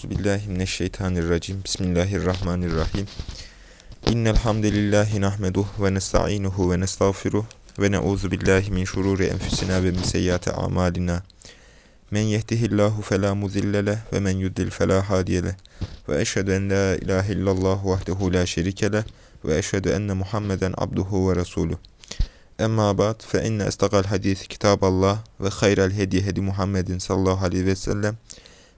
Euzubillahimineşşeytanirracim. Bismillahirrahmanirrahim. İnnel hamdelellahi nahmeduhu ve nestainuhu ve nestağfiruh ve na'uzu billahi min şururi enfusina ve min seyyiati amalina. Men yehdihillahu fela mudille ve men yudlil fela hadiye Ve eşhedü en la ilahe illallah vahdehu la şerike leh ve eşhedü enne Muhammeden abduhu ve resuluh. Emma ba'd fe inne istaqal hadis kitaballah ve hayral hedi hedi Muhammedin sallallahu aleyhi ve sellem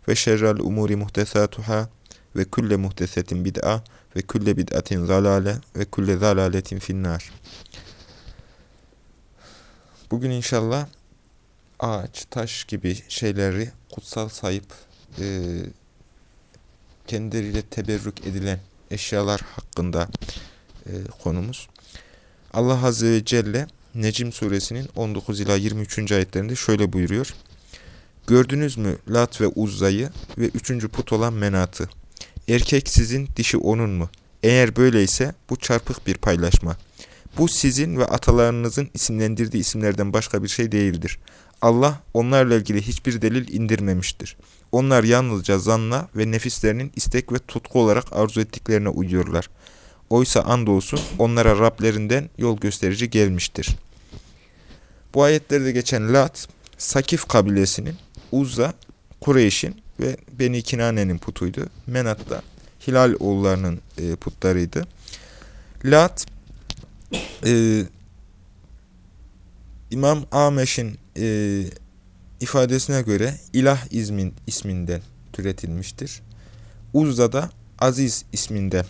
ve şerrel umuri muhtesatuhâ ve külle muhtesetin bid'a ve külle bid'atin zalale ve külle zalaletin finnâr. Bugün inşallah ağaç, taş gibi şeyleri kutsal sayıp e, kendileriyle teberrük edilen eşyalar hakkında e, konumuz. Allah Azze ve Celle Necim suresinin 19 ila 23. ayetlerinde şöyle buyuruyor. Gördünüz mü Lat ve Uzza'yı ve üçüncü put olan Menat'ı? Erkek sizin, dişi onun mu? Eğer böyleyse bu çarpık bir paylaşma. Bu sizin ve atalarınızın isimlendirdiği isimlerden başka bir şey değildir. Allah onlarla ilgili hiçbir delil indirmemiştir. Onlar yalnızca zanla ve nefislerinin istek ve tutku olarak arzu ettiklerine uyuyorlar. Oysa andolsun onlara Rablerinden yol gösterici gelmiştir. Bu ayetlerde geçen Lat, Sakif kabilesinin Uzza, Kureyş'in ve Beni Kinane'nin putuydu. Menat da Hilal oğullarının e, putlarıydı. Lat e, İmam Ameş'in e, ifadesine göre ilah ismin, isminden türetilmiştir. Uzza da Aziz isminden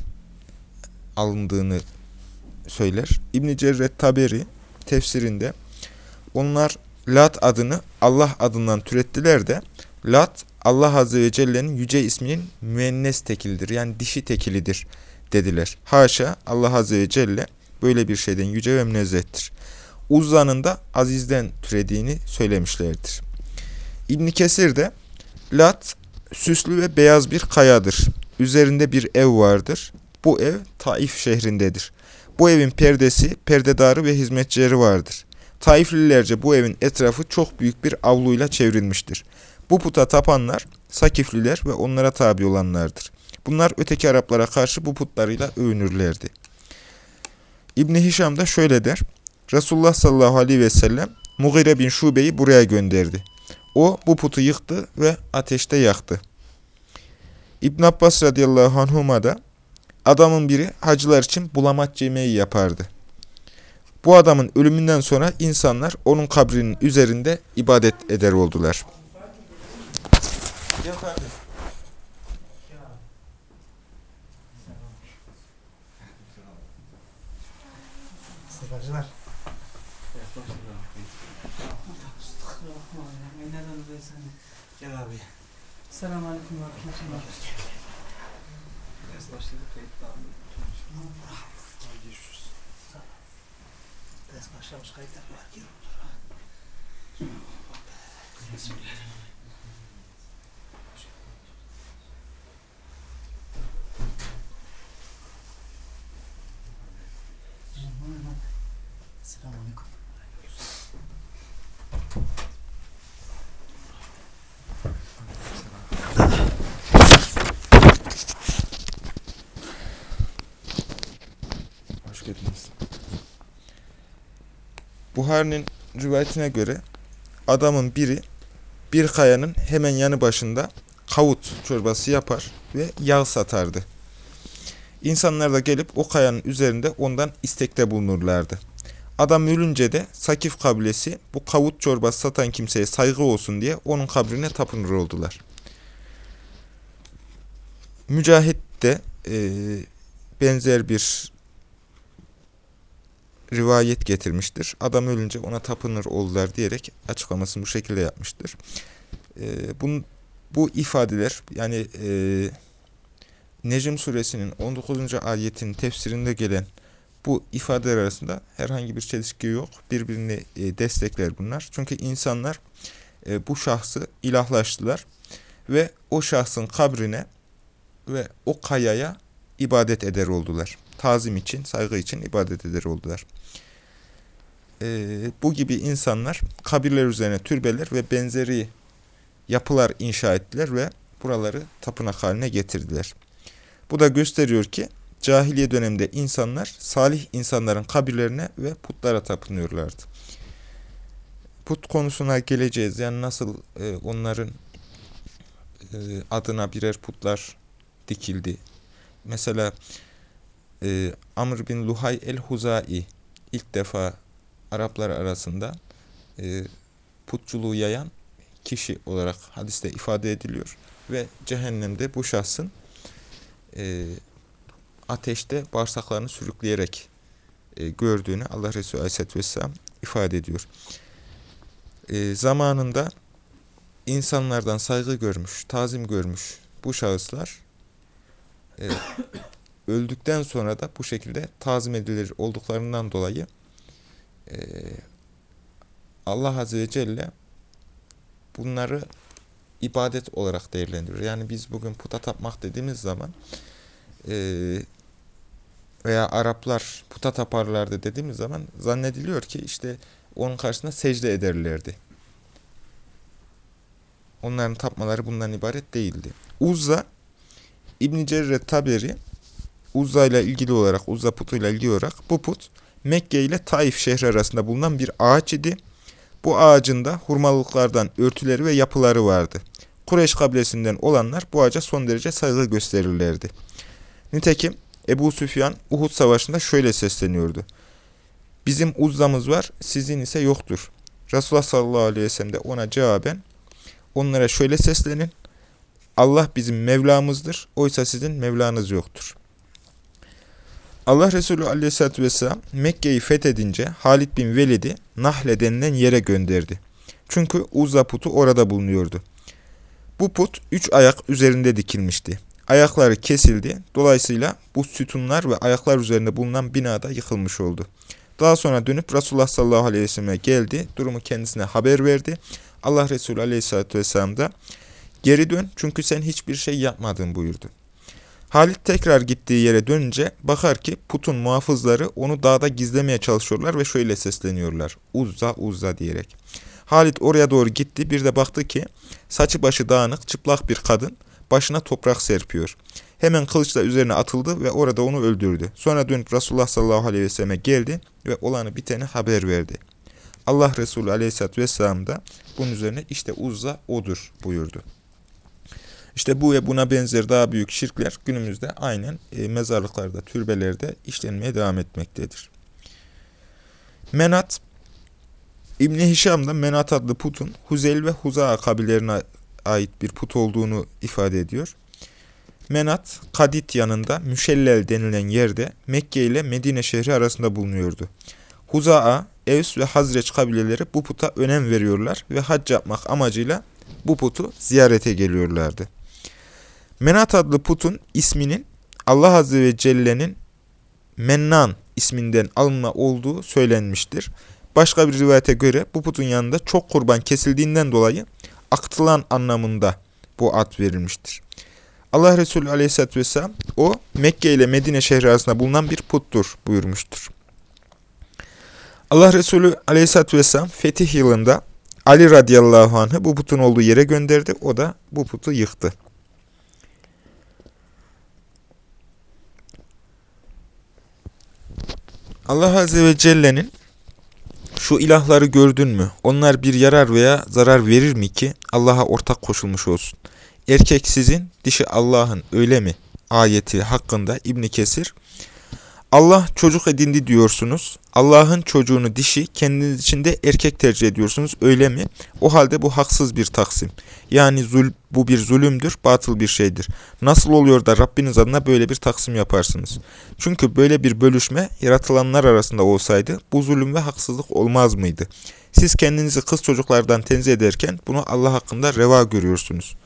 alındığını söyler. İbn-i Cerret Taberi tefsirinde onlar Lat adını Allah adından türettiler de Lat Allah Azze ve Celle'nin yüce isminin müennes tekildir. Yani dişi tekilidir dediler. Haşa Allah Azze ve Celle böyle bir şeyden yüce ve münezzehtir. Uzza'nın da Aziz'den türediğini söylemişlerdir. İbn Kesir de Lat süslü ve beyaz bir kayadır. Üzerinde bir ev vardır. Bu ev Taif şehrindedir. Bu evin perdesi, perdedarı ve hizmetçileri vardır. Taiflilerce bu evin etrafı çok büyük bir avluyla çevrilmiştir. Bu puta tapanlar Sakifliler ve onlara tabi olanlardır. Bunlar öteki Araplara karşı bu putlarıyla övünürlerdi. İbni Hişam da şöyle der. Resulullah sallallahu aleyhi ve sellem Mughire bin Şube'yi buraya gönderdi. O bu putu yıktı ve ateşte yaktı. İbn Abbas radıyallahu anhuma da adamın biri hacılar için bulamaç yemeği yapardı. Bu adamın ölümünden sonra insanlar onun kabrinin üzerinde ibadet eder oldular. Gel kardeşim. Seferciler. Gel abi. Selamun Aleyküm Hoş geldiniz. Buhari'nin rivayetine göre adamın biri bir kayanın hemen yanı başında kavut çorbası yapar ve yağ satardı. İnsanlar da gelip o kayanın üzerinde ondan istekte bulunurlardı. Adam ölünce de Sakif kabilesi bu kavut çorbası satan kimseye saygı olsun diye onun kabrine tapınır oldular. Mücahit de e, benzer bir rivayet getirmiştir. Adam ölünce ona tapınır oldular diyerek açıklamasını bu şekilde yapmıştır. E, bunun, bu ifadeler yani e, Necm suresinin 19. ayetin tefsirinde gelen bu ifadeler arasında herhangi bir çelişki yok. Birbirini e, destekler bunlar. Çünkü insanlar e, bu şahsı ilahlaştılar ve o şahsın kabrine ve o kayaya ibadet eder oldular. Tazim için, saygı için ibadet eder oldular. E, bu gibi insanlar kabirler üzerine türbeler ve benzeri yapılar inşa ettiler ve buraları tapınak haline getirdiler. Bu da gösteriyor ki cahiliye döneminde insanlar salih insanların kabirlerine ve putlara tapınıyorlardı. Put konusuna geleceğiz. Yani nasıl e, onların e, adına birer putlar dikildi. Mesela e, Amr bin Luhay el-Huzai ilk defa Araplar arasında e, putçuluğu yayan kişi olarak hadiste ifade ediliyor. Ve cehennemde bu şahsın e, ateşte bağırsaklarını sürükleyerek e, gördüğünü Allah Resulü Aleyhisselatü Vesselam ifade ediyor. E, zamanında insanlardan saygı görmüş, tazim görmüş bu şahıslar e, öldükten sonra da bu şekilde tazim edilir olduklarından dolayı e, Allah Azze ve Celle bunları ibadet olarak değerlendiriyor. Yani biz bugün puta tapmak dediğimiz zaman e, veya Araplar puta taparlardı dediğimiz zaman zannediliyor ki işte onun karşısında secde ederlerdi. Onların tapmaları bundan ibaret değildi. Uzza İbn Cerre Taberi Uzza ile ilgili olarak Uzza putuyla ilgili olarak bu put Mekke ile Taif şehri arasında bulunan bir ağaç idi. Bu ağacın da hurmalıklardan örtüleri ve yapıları vardı. Kureyş kabilesinden olanlar bu ağaca son derece saygı gösterirlerdi. Nitekim Ebu Süfyan Uhud savaşında şöyle sesleniyordu. Bizim uzzamız var, sizin ise yoktur. Resulullah sallallahu aleyhi ve sellem de ona cevaben onlara şöyle seslenin. Allah bizim Mevlamızdır, oysa sizin Mevlanız yoktur. Allah Resulü aleyhissalatü vesselam Mekke'yi fethedince Halid bin Velid'i Nahle denilen yere gönderdi. Çünkü Uzza putu orada bulunuyordu. Bu put üç ayak üzerinde dikilmişti. Ayakları kesildi. Dolayısıyla bu sütunlar ve ayaklar üzerinde bulunan binada yıkılmış oldu. Daha sonra dönüp Resulullah sallallahu aleyhi ve selleme geldi. Durumu kendisine haber verdi. Allah Resulü aleyhissalatü vesselam da geri dön çünkü sen hiçbir şey yapmadın buyurdu. Halit tekrar gittiği yere dönünce bakar ki putun muhafızları onu dağda gizlemeye çalışıyorlar ve şöyle sesleniyorlar. Uzza uzza diyerek. Halit oraya doğru gitti bir de baktı ki saçı başı dağınık çıplak bir kadın başına toprak serpiyor. Hemen kılıçla üzerine atıldı ve orada onu öldürdü. Sonra dönüp Resulullah sallallahu aleyhi ve selleme geldi ve olanı biteni haber verdi. Allah Resulü aleyhissalatü vesselam da bunun üzerine işte Uzza odur buyurdu. İşte bu ve buna benzer daha büyük şirkler günümüzde aynen e, mezarlıklarda, türbelerde işlenmeye devam etmektedir. Menat, İbni Hişam Menat adlı putun Huzel ve Huza kabilerine ait bir put olduğunu ifade ediyor. Menat, Kadit yanında Müşellel denilen yerde Mekke ile Medine şehri arasında bulunuyordu. Huza'a, Evs ve Hazreç kabileleri bu puta önem veriyorlar ve hac yapmak amacıyla bu putu ziyarete geliyorlardı. Menat adlı putun isminin Allah Azze ve Celle'nin Mennan isminden alınma olduğu söylenmiştir. Başka bir rivayete göre bu putun yanında çok kurban kesildiğinden dolayı aktılan anlamında bu ad verilmiştir. Allah Resulü Aleyhisselatü Vesselam o Mekke ile Medine şehri arasında bulunan bir puttur buyurmuştur. Allah Resulü Aleyhisselatü Vesselam fetih yılında Ali radıyallahu anh'ı bu putun olduğu yere gönderdi. O da bu putu yıktı. Allah Azze ve Celle'nin şu ilahları gördün mü? Onlar bir yarar veya zarar verir mi ki Allah'a ortak koşulmuş olsun? Erkek sizin, dişi Allah'ın öyle mi? Ayeti hakkında İbni Kesir Allah çocuk edindi diyorsunuz. Allah'ın çocuğunu dişi, kendiniz için de erkek tercih ediyorsunuz. Öyle mi? O halde bu haksız bir taksim. Yani zul, bu bir zulümdür, batıl bir şeydir. Nasıl oluyor da Rabbiniz adına böyle bir taksim yaparsınız? Çünkü böyle bir bölüşme yaratılanlar arasında olsaydı bu zulüm ve haksızlık olmaz mıydı? Siz kendinizi kız çocuklardan tenzih ederken bunu Allah hakkında reva görüyorsunuz.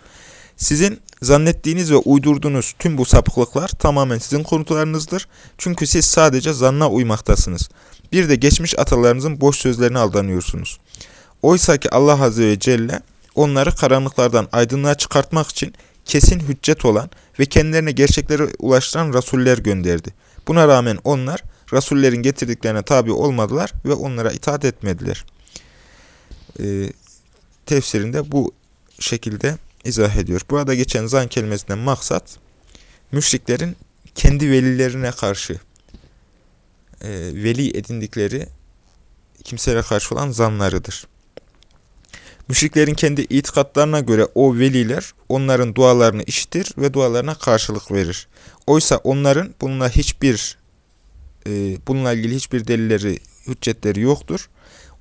Sizin zannettiğiniz ve uydurduğunuz tüm bu sapıklıklar tamamen sizin konularınızdır. Çünkü siz sadece zanna uymaktasınız. Bir de geçmiş atalarınızın boş sözlerine aldanıyorsunuz. Oysa ki Allah Azze ve Celle onları karanlıklardan aydınlığa çıkartmak için kesin hüccet olan ve kendilerine gerçekleri ulaştıran rasuller gönderdi. Buna rağmen onlar rasullerin getirdiklerine tabi olmadılar ve onlara itaat etmediler. Ee, tefsirinde bu şekilde izah ediyor. Burada geçen zan kelimesinden maksat, müşriklerin kendi velilerine karşı e, veli edindikleri kimselere karşı olan zanlarıdır. Müşriklerin kendi itikatlarına göre o veliler onların dualarını işitir ve dualarına karşılık verir. Oysa onların bununla hiçbir e, bununla ilgili hiçbir delilleri, hüccetleri yoktur.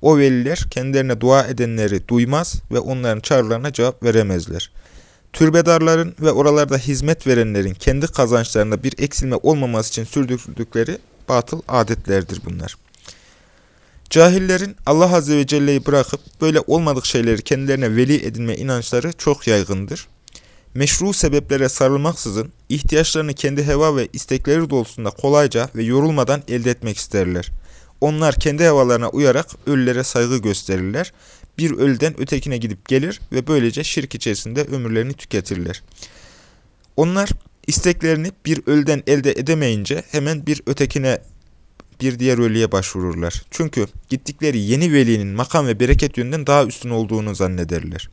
O veliler kendilerine dua edenleri duymaz ve onların çağrılarına cevap veremezler. Türbedarların ve oralarda hizmet verenlerin kendi kazançlarında bir eksilme olmaması için sürdürdükleri batıl adetlerdir bunlar. Cahillerin Allah Azze ve Celle'yi bırakıp böyle olmadık şeyleri kendilerine veli edinme inançları çok yaygındır. Meşru sebeplere sarılmaksızın ihtiyaçlarını kendi heva ve istekleri doğrultusunda kolayca ve yorulmadan elde etmek isterler. Onlar kendi havalarına uyarak ölülere saygı gösterirler. Bir ölüden ötekine gidip gelir ve böylece şirk içerisinde ömürlerini tüketirler. Onlar isteklerini bir ölüden elde edemeyince hemen bir ötekine bir diğer ölüye başvururlar. Çünkü gittikleri yeni velinin makam ve bereket yönünden daha üstün olduğunu zannederler.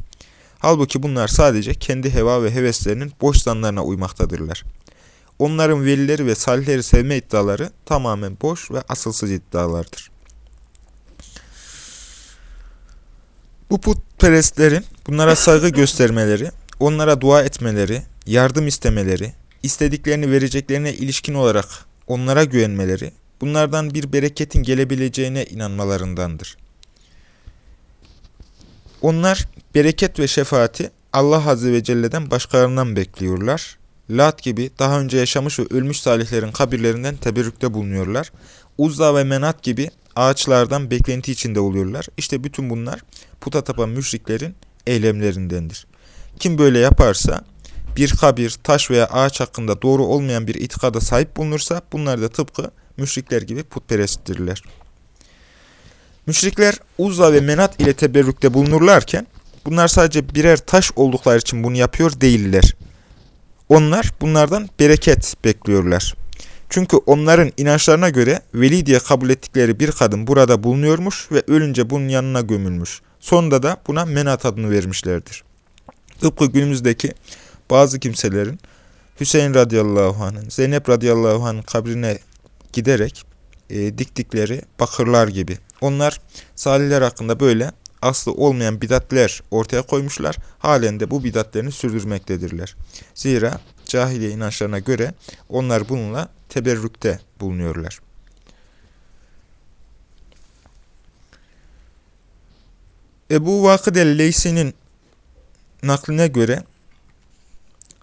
Halbuki bunlar sadece kendi heva ve heveslerinin boş zanlarına uymaktadırlar. Onların velileri ve salihleri sevme iddiaları tamamen boş ve asılsız iddialardır. Bu putperestlerin bunlara saygı göstermeleri, onlara dua etmeleri, yardım istemeleri, istediklerini vereceklerine ilişkin olarak onlara güvenmeleri, bunlardan bir bereketin gelebileceğine inanmalarındandır. Onlar bereket ve şefaati Allah Azze ve Celle'den başkalarından bekliyorlar. Lat gibi daha önce yaşamış ve ölmüş salihlerin kabirlerinden teberrükte bulunuyorlar. Uzza ve Menat gibi ağaçlardan beklenti içinde oluyorlar. İşte bütün bunlar puta tapan müşriklerin eylemlerindendir. Kim böyle yaparsa bir kabir, taş veya ağaç hakkında doğru olmayan bir itikada sahip bulunursa bunlar da tıpkı müşrikler gibi putperesttirler. Müşrikler Uzza ve Menat ile teberrükte bulunurlarken bunlar sadece birer taş oldukları için bunu yapıyor değiller. Onlar bunlardan bereket bekliyorlar. Çünkü onların inançlarına göre veli diye kabul ettikleri bir kadın burada bulunuyormuş ve ölünce bunun yanına gömülmüş. Sonunda da buna menat adını vermişlerdir. Tıpkı günümüzdeki bazı kimselerin Hüseyin radıyallahu anh'ın, Zeynep radıyallahu anh'ın kabrine giderek e, diktikleri bakırlar gibi. Onlar salihler hakkında böyle aslı olmayan bidatler ortaya koymuşlar. Halen de bu bidatlerini sürdürmektedirler. Zira cahiliye inançlarına göre onlar bununla teberrükte bulunuyorlar. Ebu Vakıd el-Leysi'nin nakline göre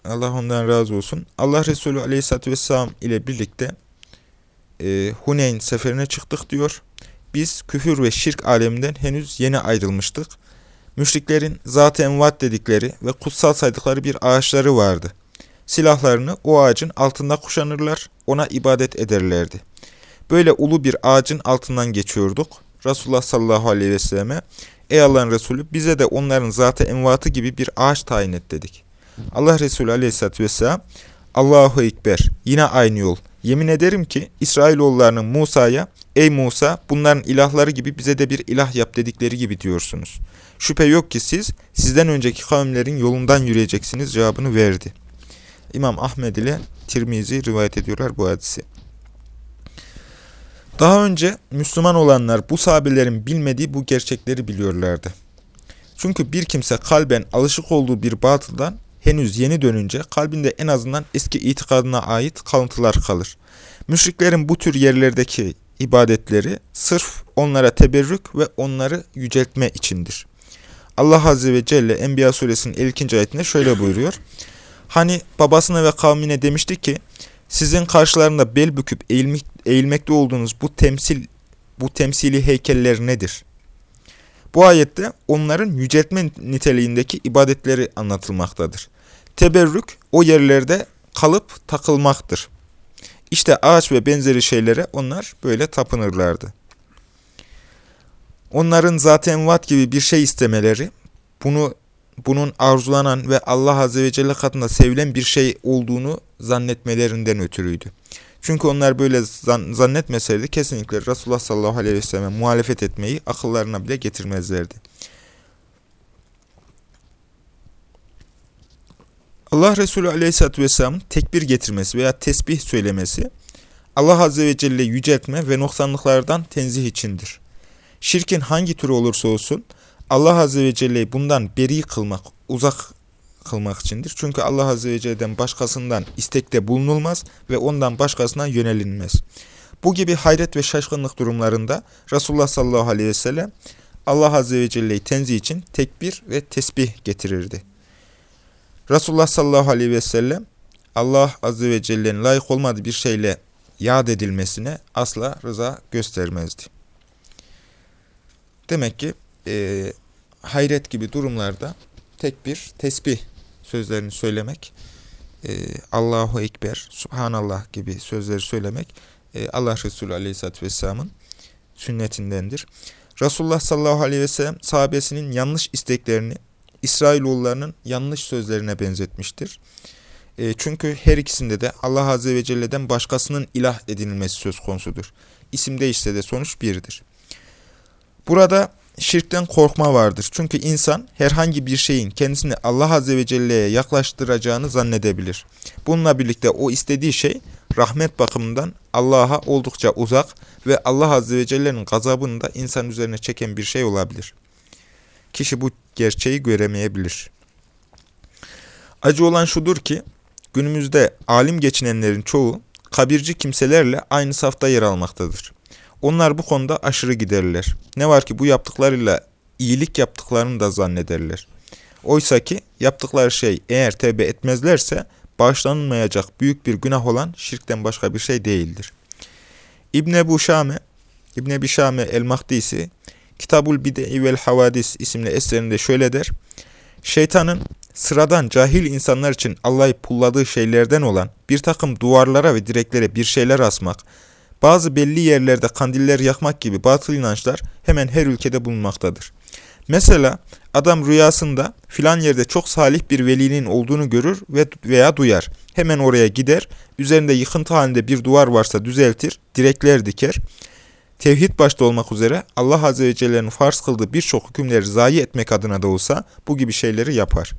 Allah ondan razı olsun. Allah Resulü Aleyhisselatü Vesselam ile birlikte e, Huneyn seferine çıktık diyor. Biz küfür ve şirk aleminden henüz yeni ayrılmıştık. Müşriklerin zat-ı envat dedikleri ve kutsal saydıkları bir ağaçları vardı. Silahlarını o ağacın altında kuşanırlar, ona ibadet ederlerdi. Böyle ulu bir ağacın altından geçiyorduk. Resulullah sallallahu aleyhi ve selleme, ey Allah'ın Resulü bize de onların zat-ı envatı gibi bir ağaç tayin et dedik. Allah Resulü aleyhissalatü vesselam, Allahu Ekber, yine aynı yol. Yemin ederim ki İsrailoğullarının Musa'ya, ey Musa bunların ilahları gibi bize de bir ilah yap dedikleri gibi diyorsunuz. Şüphe yok ki siz, sizden önceki kavimlerin yolundan yürüyeceksiniz cevabını verdi. İmam Ahmed ile Tirmizi rivayet ediyorlar bu hadisi. Daha önce Müslüman olanlar bu sahabelerin bilmediği bu gerçekleri biliyorlardı. Çünkü bir kimse kalben alışık olduğu bir batıldan henüz yeni dönünce kalbinde en azından eski itikadına ait kalıntılar kalır. Müşriklerin bu tür yerlerdeki ibadetleri sırf onlara teberrük ve onları yüceltme içindir. Allah Azze ve Celle Enbiya suresinin 52. ayetinde şöyle buyuruyor. Hani babasına ve kavmine demişti ki sizin karşılarında bel büküp eğilmek, eğilmekte olduğunuz bu temsil bu temsili heykeller nedir? Bu ayette onların yüceltme niteliğindeki ibadetleri anlatılmaktadır. Teberrük o yerlerde kalıp takılmaktır. İşte ağaç ve benzeri şeylere onlar böyle tapınırlardı. Onların zaten vat gibi bir şey istemeleri, bunu bunun arzulanan ve Allah Azze ve Celle katında sevilen bir şey olduğunu zannetmelerinden ötürüydü. Çünkü onlar böyle zannetmeseydi kesinlikle Resulullah sallallahu aleyhi ve selleme muhalefet etmeyi akıllarına bile getirmezlerdi. Allah Resulü Aleyhisselatü Vesselam'ın tekbir getirmesi veya tesbih söylemesi Allah Azze ve Celle yüceltme ve noksanlıklardan tenzih içindir. Şirkin hangi türü olursa olsun Allah Azze ve Celle'yi bundan beri kılmak, uzak kılmak içindir. Çünkü Allah Azze ve Celle'den başkasından istekte bulunulmaz ve ondan başkasına yönelinmez. Bu gibi hayret ve şaşkınlık durumlarında Resulullah sallallahu aleyhi ve sellem Allah Azze ve Celle'yi tenzih için tekbir ve tesbih getirirdi. Resulullah sallallahu aleyhi ve sellem Allah Azze ve Celle'nin layık olmadığı bir şeyle yad edilmesine asla rıza göstermezdi. Demek ki e, hayret gibi durumlarda tekbir, tesbih sözlerini söylemek, e, Allahu Ekber, Subhanallah gibi sözleri söylemek e, Allah Resulü Aleyhisselatü Vesselam'ın sünnetindendir. Resulullah sallallahu aleyhi ve sellem sahabesinin yanlış isteklerini İsrailoğullarının yanlış sözlerine benzetmiştir. E, çünkü her ikisinde de Allah Azze ve Celle'den başkasının ilah edinilmesi söz konusudur. İsim değişse de sonuç birdir. Burada şirkten korkma vardır. Çünkü insan herhangi bir şeyin kendisini Allah Azze ve Celle'ye yaklaştıracağını zannedebilir. Bununla birlikte o istediği şey rahmet bakımından Allah'a oldukça uzak ve Allah Azze ve Celle'nin gazabını da insan üzerine çeken bir şey olabilir. Kişi bu gerçeği göremeyebilir. Acı olan şudur ki, günümüzde alim geçinenlerin çoğu kabirci kimselerle aynı safta yer almaktadır. Onlar bu konuda aşırı giderler. Ne var ki bu yaptıklarıyla iyilik yaptıklarını da zannederler. Oysa ki yaptıkları şey eğer tevbe etmezlerse bağışlanılmayacak büyük bir günah olan şirkten başka bir şey değildir. İbn Ebu Şame, İbn Ebi Şame el-Mahdisi, Kitabul Bid'i vel Havadis isimli eserinde şöyle der. Şeytanın sıradan cahil insanlar için Allah'ı pulladığı şeylerden olan bir takım duvarlara ve direklere bir şeyler asmak, bazı belli yerlerde kandiller yakmak gibi batıl inançlar hemen her ülkede bulunmaktadır. Mesela adam rüyasında filan yerde çok salih bir velinin olduğunu görür ve veya duyar. Hemen oraya gider, üzerinde yıkıntı halinde bir duvar varsa düzeltir, direkler diker. Tevhid başta olmak üzere Allah Azze ve Celle'nin farz kıldığı birçok hükümleri zayi etmek adına da olsa bu gibi şeyleri yapar.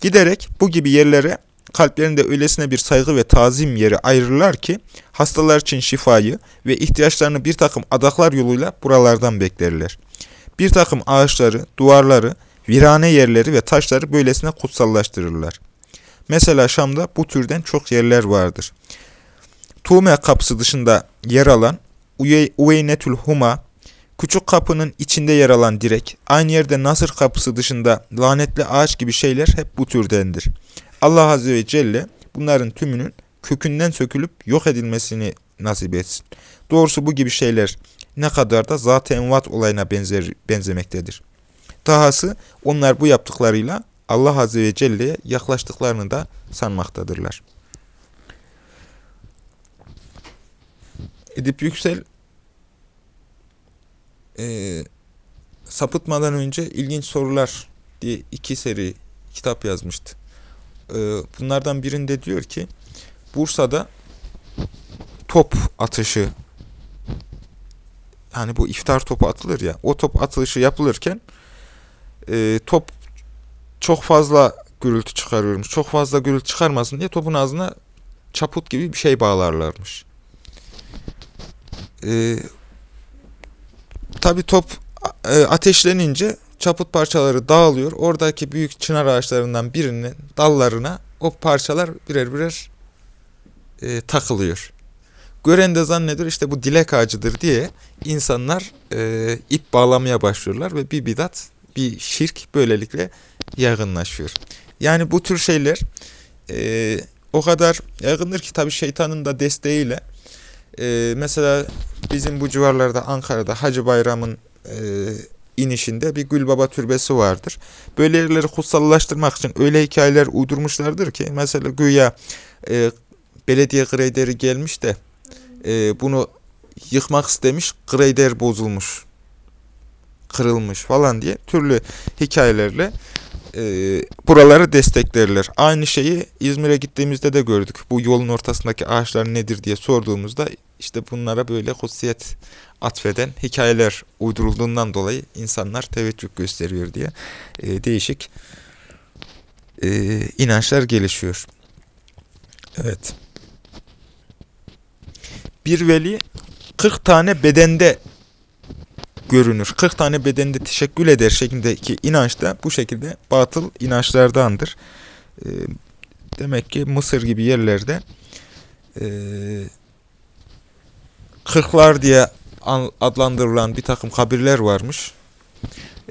Giderek bu gibi yerlere kalplerinde öylesine bir saygı ve tazim yeri ayırırlar ki hastalar için şifayı ve ihtiyaçlarını bir takım adaklar yoluyla buralardan beklerler. Bir takım ağaçları, duvarları, virane yerleri ve taşları böylesine kutsallaştırırlar. Mesela Şam'da bu türden çok yerler vardır. Tume kapısı dışında yer alan Uveynetül Huma, küçük kapının içinde yer alan direk, aynı yerde Nasır kapısı dışında lanetli ağaç gibi şeyler hep bu türdendir. Allah Azze ve Celle bunların tümünün kökünden sökülüp yok edilmesini nasip etsin. Doğrusu bu gibi şeyler ne kadar da zat-ı envat olayına benzer, benzemektedir. Dahası onlar bu yaptıklarıyla Allah Azze ve Celle'ye yaklaştıklarını da sanmaktadırlar. Edip Yüksel e, sapıtmadan önce ilginç sorular diye iki seri kitap yazmıştı. E, bunlardan birinde diyor ki Bursa'da top atışı hani bu iftar topu atılır ya o top atılışı yapılırken e, top çok fazla gürültü çıkarıyormuş. Çok fazla gürültü çıkarmasın diye topun ağzına çaput gibi bir şey bağlarlarmış. E, Tabi top e, ateşlenince çaput parçaları dağılıyor. Oradaki büyük çınar ağaçlarından birinin dallarına o parçalar birer birer e, takılıyor. Gören de zannediyor işte bu dilek ağacıdır diye insanlar e, ip bağlamaya başlıyorlar ve bir bidat, bir şirk böylelikle yaygınlaşıyor. Yani bu tür şeyler e, o kadar yaygındır ki tabi şeytanın da desteğiyle e, mesela bizim bu civarlarda Ankara'da Hacı Bayram'ın e, inişinde bir Gülbaba türbesi vardır. Böyle yerleri kutsallaştırmak için öyle hikayeler uydurmuşlardır ki mesela güya e, belediye greyderi gelmiş de e, bunu yıkmak istemiş, greyder bozulmuş, kırılmış falan diye türlü hikayelerle e, buraları desteklerler. Aynı şeyi İzmir'e gittiğimizde de gördük. Bu yolun ortasındaki ağaçlar nedir diye sorduğumuzda işte bunlara böyle kutsiyet atfeden hikayeler uydurulduğundan dolayı insanlar teveccüh gösteriyor diye e, değişik e, inançlar gelişiyor. Evet. Bir veli 40 tane bedende görünür. 40 tane bedende teşekkül eder şeklindeki inanç da bu şekilde batıl inançlardandır. E, demek ki Mısır gibi yerlerde e, kırklar diye adlandırılan bir takım kabirler varmış.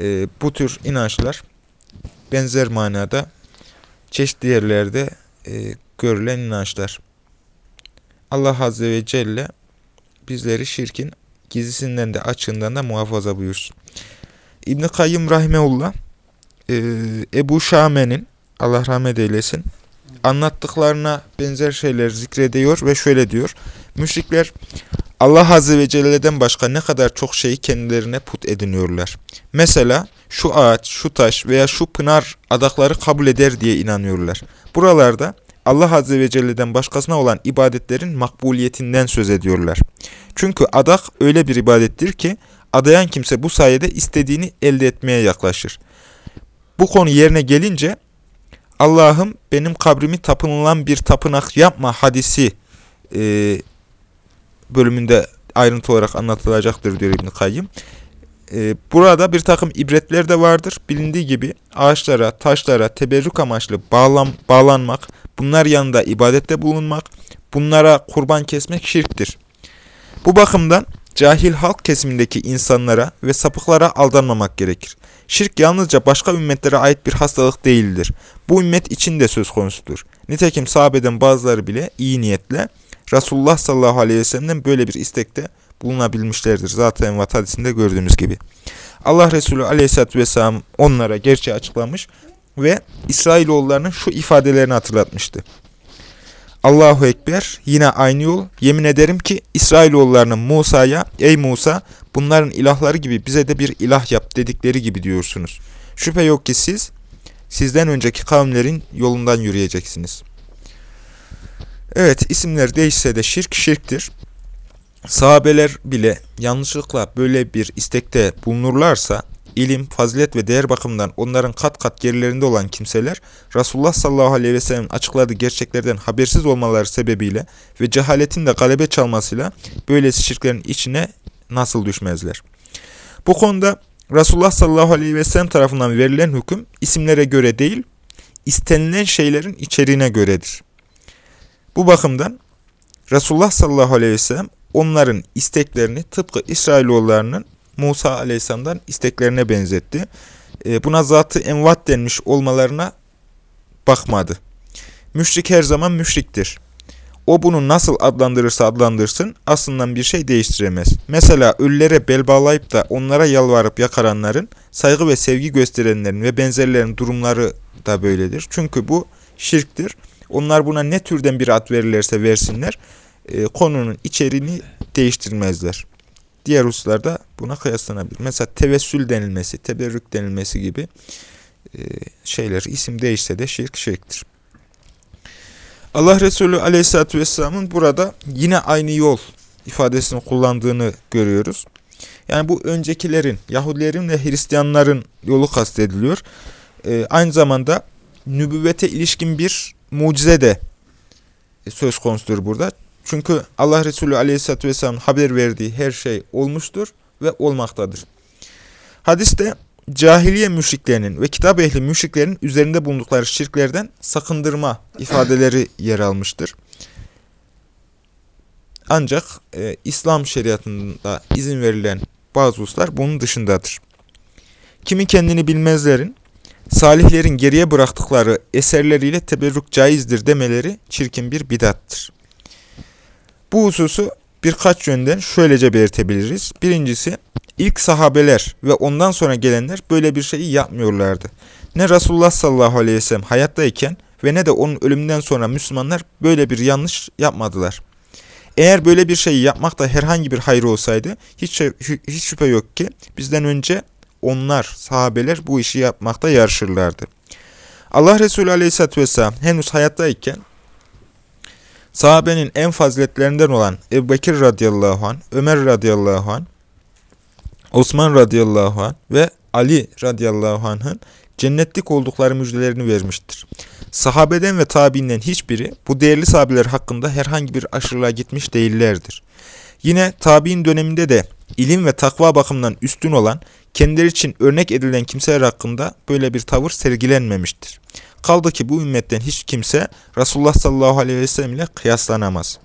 E, bu tür inançlar benzer manada çeşitli yerlerde e, görülen inançlar. Allah Azze ve Celle bizleri şirkin gizlisinden de açığından da muhafaza buyursun. İbn-i Kayyım Rahimeullah e, Ebu Şame'nin Allah rahmet eylesin anlattıklarına benzer şeyler zikrediyor ve şöyle diyor. Müşrikler Allah Azze ve Celle'den başka ne kadar çok şeyi kendilerine put ediniyorlar. Mesela şu ağaç, şu taş veya şu pınar adakları kabul eder diye inanıyorlar. Buralarda Allah Azze ve Celle'den başkasına olan ibadetlerin makbuliyetinden söz ediyorlar. Çünkü adak öyle bir ibadettir ki adayan kimse bu sayede istediğini elde etmeye yaklaşır. Bu konu yerine gelince Allah'ım benim kabrimi tapınılan bir tapınak yapma hadisi e, bölümünde ayrıntı olarak anlatılacaktır diyor İbn-i Kayyım. E, burada bir takım ibretler de vardır. Bilindiği gibi ağaçlara, taşlara teberrük amaçlı bağlan, bağlanmak, bunlar yanında ibadette bulunmak, bunlara kurban kesmek şirktir. Bu bakımdan cahil halk kesimindeki insanlara ve sapıklara aldanmamak gerekir. Şirk yalnızca başka ümmetlere ait bir hastalık değildir. Bu ümmet için de söz konusudur. Nitekim sahabeden bazıları bile iyi niyetle Resulullah sallallahu aleyhi ve sellem'den böyle bir istekte bulunabilmişlerdir. Zaten Envat hadisinde gördüğümüz gibi. Allah Resulü aleyhissalatü vesselam onlara gerçeği açıklamış ve İsrailoğullarının şu ifadelerini hatırlatmıştı. Allahu Ekber yine aynı yol yemin ederim ki İsrailoğullarının Musa'ya ey Musa bunların ilahları gibi bize de bir ilah yap dedikleri gibi diyorsunuz. Şüphe yok ki siz sizden önceki kavimlerin yolundan yürüyeceksiniz. Evet isimler değişse de şirk şirktir. Sahabeler bile yanlışlıkla böyle bir istekte bulunurlarsa ilim, fazilet ve değer bakımından onların kat kat gerilerinde olan kimseler Resulullah sallallahu aleyhi ve sellem açıkladığı gerçeklerden habersiz olmaları sebebiyle ve cehaletin de galebe çalmasıyla böylesi şirklerin içine nasıl düşmezler? Bu konuda Resulullah sallallahu aleyhi ve sellem tarafından verilen hüküm isimlere göre değil, istenilen şeylerin içeriğine göredir. Bu bakımdan Resulullah sallallahu aleyhi ve sellem onların isteklerini tıpkı İsrailoğullarının Musa aleyhisselamdan isteklerine benzetti. E, buna zatı envat denmiş olmalarına bakmadı. Müşrik her zaman müşriktir. O bunu nasıl adlandırırsa adlandırsın aslında bir şey değiştiremez. Mesela ölülere bel bağlayıp da onlara yalvarıp yakaranların, saygı ve sevgi gösterenlerin ve benzerlerin durumları da böyledir. Çünkü bu şirktir. Onlar buna ne türden bir ad verirlerse versinler, e, konunun içeriğini değiştirmezler. Diğer hususlarda buna kıyaslanabilir. Mesela tevessül denilmesi, teberrük denilmesi gibi e, şeyler isim değişse de şirk şirktir. Allah Resulü Aleyhisselatü Vesselam'ın burada yine aynı yol ifadesini kullandığını görüyoruz. Yani bu öncekilerin, Yahudilerin ve Hristiyanların yolu kastediliyor. Ee, aynı zamanda nübüvvete ilişkin bir mucize de söz konusudur burada. Çünkü Allah Resulü Aleyhisselatü Vesselam'ın haber verdiği her şey olmuştur ve olmaktadır. Hadiste cahiliye müşriklerinin ve kitap ehli müşriklerin üzerinde bulundukları şirklerden sakındırma ifadeleri yer almıştır. Ancak e, İslam şeriatında izin verilen bazı hususlar bunun dışındadır. Kimi kendini bilmezlerin, salihlerin geriye bıraktıkları eserleriyle teberrük caizdir demeleri çirkin bir bidattır. Bu hususu birkaç yönden şöylece belirtebiliriz. Birincisi, ilk sahabeler ve ondan sonra gelenler böyle bir şeyi yapmıyorlardı. Ne Resulullah sallallahu aleyhi ve sellem hayattayken ve ne de onun ölümünden sonra Müslümanlar böyle bir yanlış yapmadılar. Eğer böyle bir şeyi yapmakta herhangi bir hayır olsaydı hiç, hiç şüphe yok ki bizden önce onlar, sahabeler bu işi yapmakta yarışırlardı. Allah Resulü Aleyhisselatü Vesselam henüz hayattayken sahabenin en faziletlerinden olan Ebu Bekir radıyallahu anh, Ömer radıyallahu anh, Osman radıyallahu anh ve Ali radıyallahu anh'ın cennetlik oldukları müjdelerini vermiştir. Sahabeden ve tabiinden hiçbiri bu değerli sahabeler hakkında herhangi bir aşırılığa gitmiş değillerdir. Yine tabi'in döneminde de ilim ve takva bakımından üstün olan, kendileri için örnek edilen kimseler hakkında böyle bir tavır sergilenmemiştir. Kaldı ki bu ümmetten hiç kimse Resulullah sallallahu aleyhi ve sellem ile kıyaslanamaz.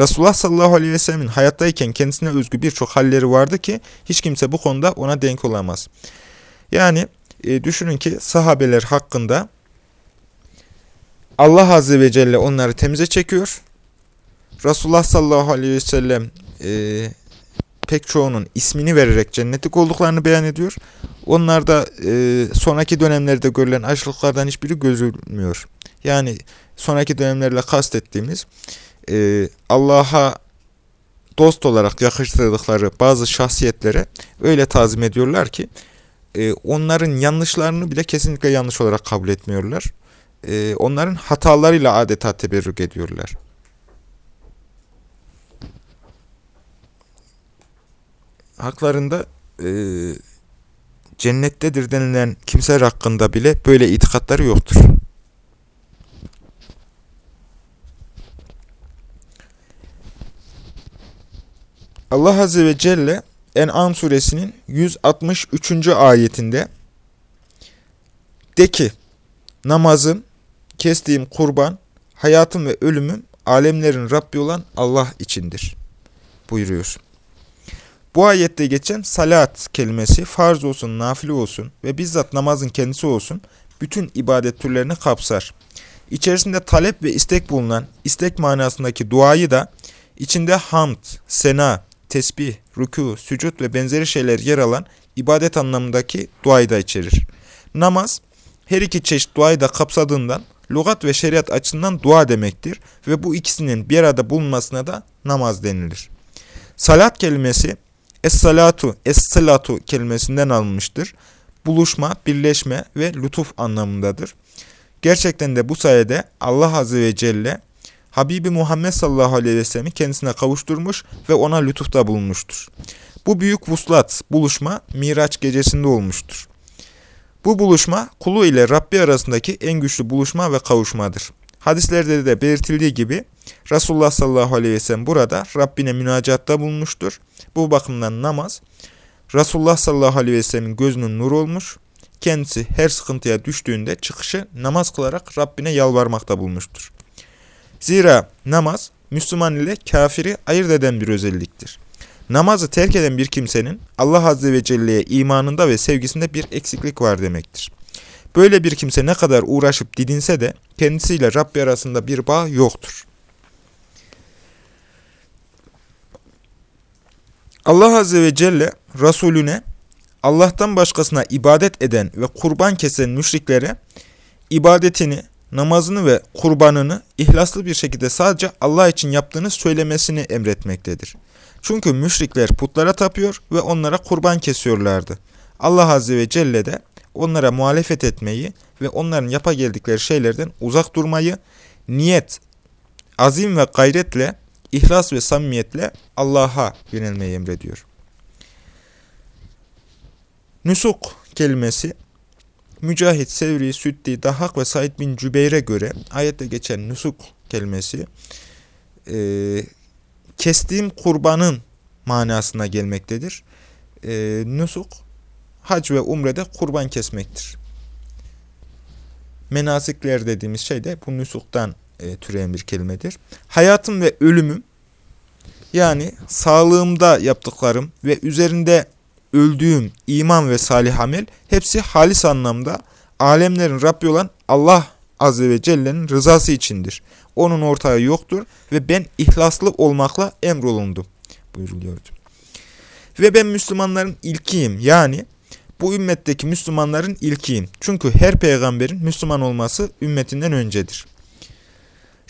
Resulullah sallallahu aleyhi ve sellemin hayattayken kendisine özgü birçok halleri vardı ki hiç kimse bu konuda ona denk olamaz. Yani e, düşünün ki sahabeler hakkında Allah azze ve celle onları temize çekiyor. Resulullah sallallahu aleyhi ve sellem e, pek çoğunun ismini vererek cennetlik olduklarını beyan ediyor. Onlar da e, sonraki dönemlerde görülen aşırılıklardan hiçbiri gözülmüyor. Yani sonraki dönemlerle kastettiğimiz e, Allah'a dost olarak yakıştırdıkları bazı şahsiyetlere öyle tazim ediyorlar ki e, onların yanlışlarını bile kesinlikle yanlış olarak kabul etmiyorlar. E, onların hatalarıyla adeta teberrük ediyorlar. Haklarında e, cennettedir denilen kimseler hakkında bile böyle itikatları yoktur. Allah Azze ve Celle En'am suresinin 163. ayetinde De ki, namazım, kestiğim kurban, hayatım ve ölümüm alemlerin Rabbi olan Allah içindir buyuruyor. Bu ayette geçen salat kelimesi farz olsun, nafile olsun ve bizzat namazın kendisi olsun bütün ibadet türlerini kapsar. İçerisinde talep ve istek bulunan istek manasındaki duayı da içinde hamd, sena, tesbih, rükû, sücud ve benzeri şeyler yer alan ibadet anlamındaki duayı da içerir. Namaz, her iki çeşit duayı da kapsadığından lügat ve şeriat açısından dua demektir ve bu ikisinin bir arada bulunmasına da namaz denilir. Salat kelimesi es-salatu, es-salatu kelimesinden alınmıştır. Buluşma, birleşme ve lütuf anlamındadır. Gerçekten de bu sayede Allah Azze ve Celle Habibi Muhammed sallallahu aleyhi ve sellem'i kendisine kavuşturmuş ve ona lütufta bulunmuştur. Bu büyük vuslat, buluşma Miraç gecesinde olmuştur. Bu buluşma kulu ile Rabbi arasındaki en güçlü buluşma ve kavuşmadır. Hadislerde de belirtildiği gibi Resulullah sallallahu aleyhi ve sellem burada Rabbine münacatta bulunmuştur. Bu bakımdan namaz Resulullah sallallahu aleyhi ve sellemin gözünün nuru olmuş. Kendisi her sıkıntıya düştüğünde çıkışı namaz kılarak Rabbine yalvarmakta bulmuştur. Zira namaz Müslüman ile kafiri ayırt eden bir özelliktir. Namazı terk eden bir kimsenin Allah Azze ve Celle'ye imanında ve sevgisinde bir eksiklik var demektir. Böyle bir kimse ne kadar uğraşıp didinse de kendisiyle Rabbi arasında bir bağ yoktur. Allah Azze ve Celle Resulüne Allah'tan başkasına ibadet eden ve kurban kesen müşriklere ibadetini, namazını ve kurbanını ihlaslı bir şekilde sadece Allah için yaptığını söylemesini emretmektedir. Çünkü müşrikler putlara tapıyor ve onlara kurban kesiyorlardı. Allah Azze ve Celle de onlara muhalefet etmeyi ve onların yapa geldikleri şeylerden uzak durmayı, niyet, azim ve gayretle, ihlas ve samimiyetle Allah'a yönelmeyi emrediyor. Nusuk kelimesi Mücahit, Sevri, Süddi, Dahak ve Said bin Cübeyr'e göre ayette geçen nusuk kelimesi e, kestiğim kurbanın manasına gelmektedir. E, nusuk hac ve umrede kurban kesmektir. Menasikler dediğimiz şey de bu nusuktan e, türeyen bir kelimedir. Hayatım ve ölümüm yani sağlığımda yaptıklarım ve üzerinde öldüğüm iman ve salih amel hepsi halis anlamda alemlerin Rabbi olan Allah Azze ve Celle'nin rızası içindir. Onun ortağı yoktur ve ben ihlaslı olmakla emrolundum buyuruluyordu. Ve ben Müslümanların ilkiyim yani bu ümmetteki Müslümanların ilkiyim. Çünkü her peygamberin Müslüman olması ümmetinden öncedir.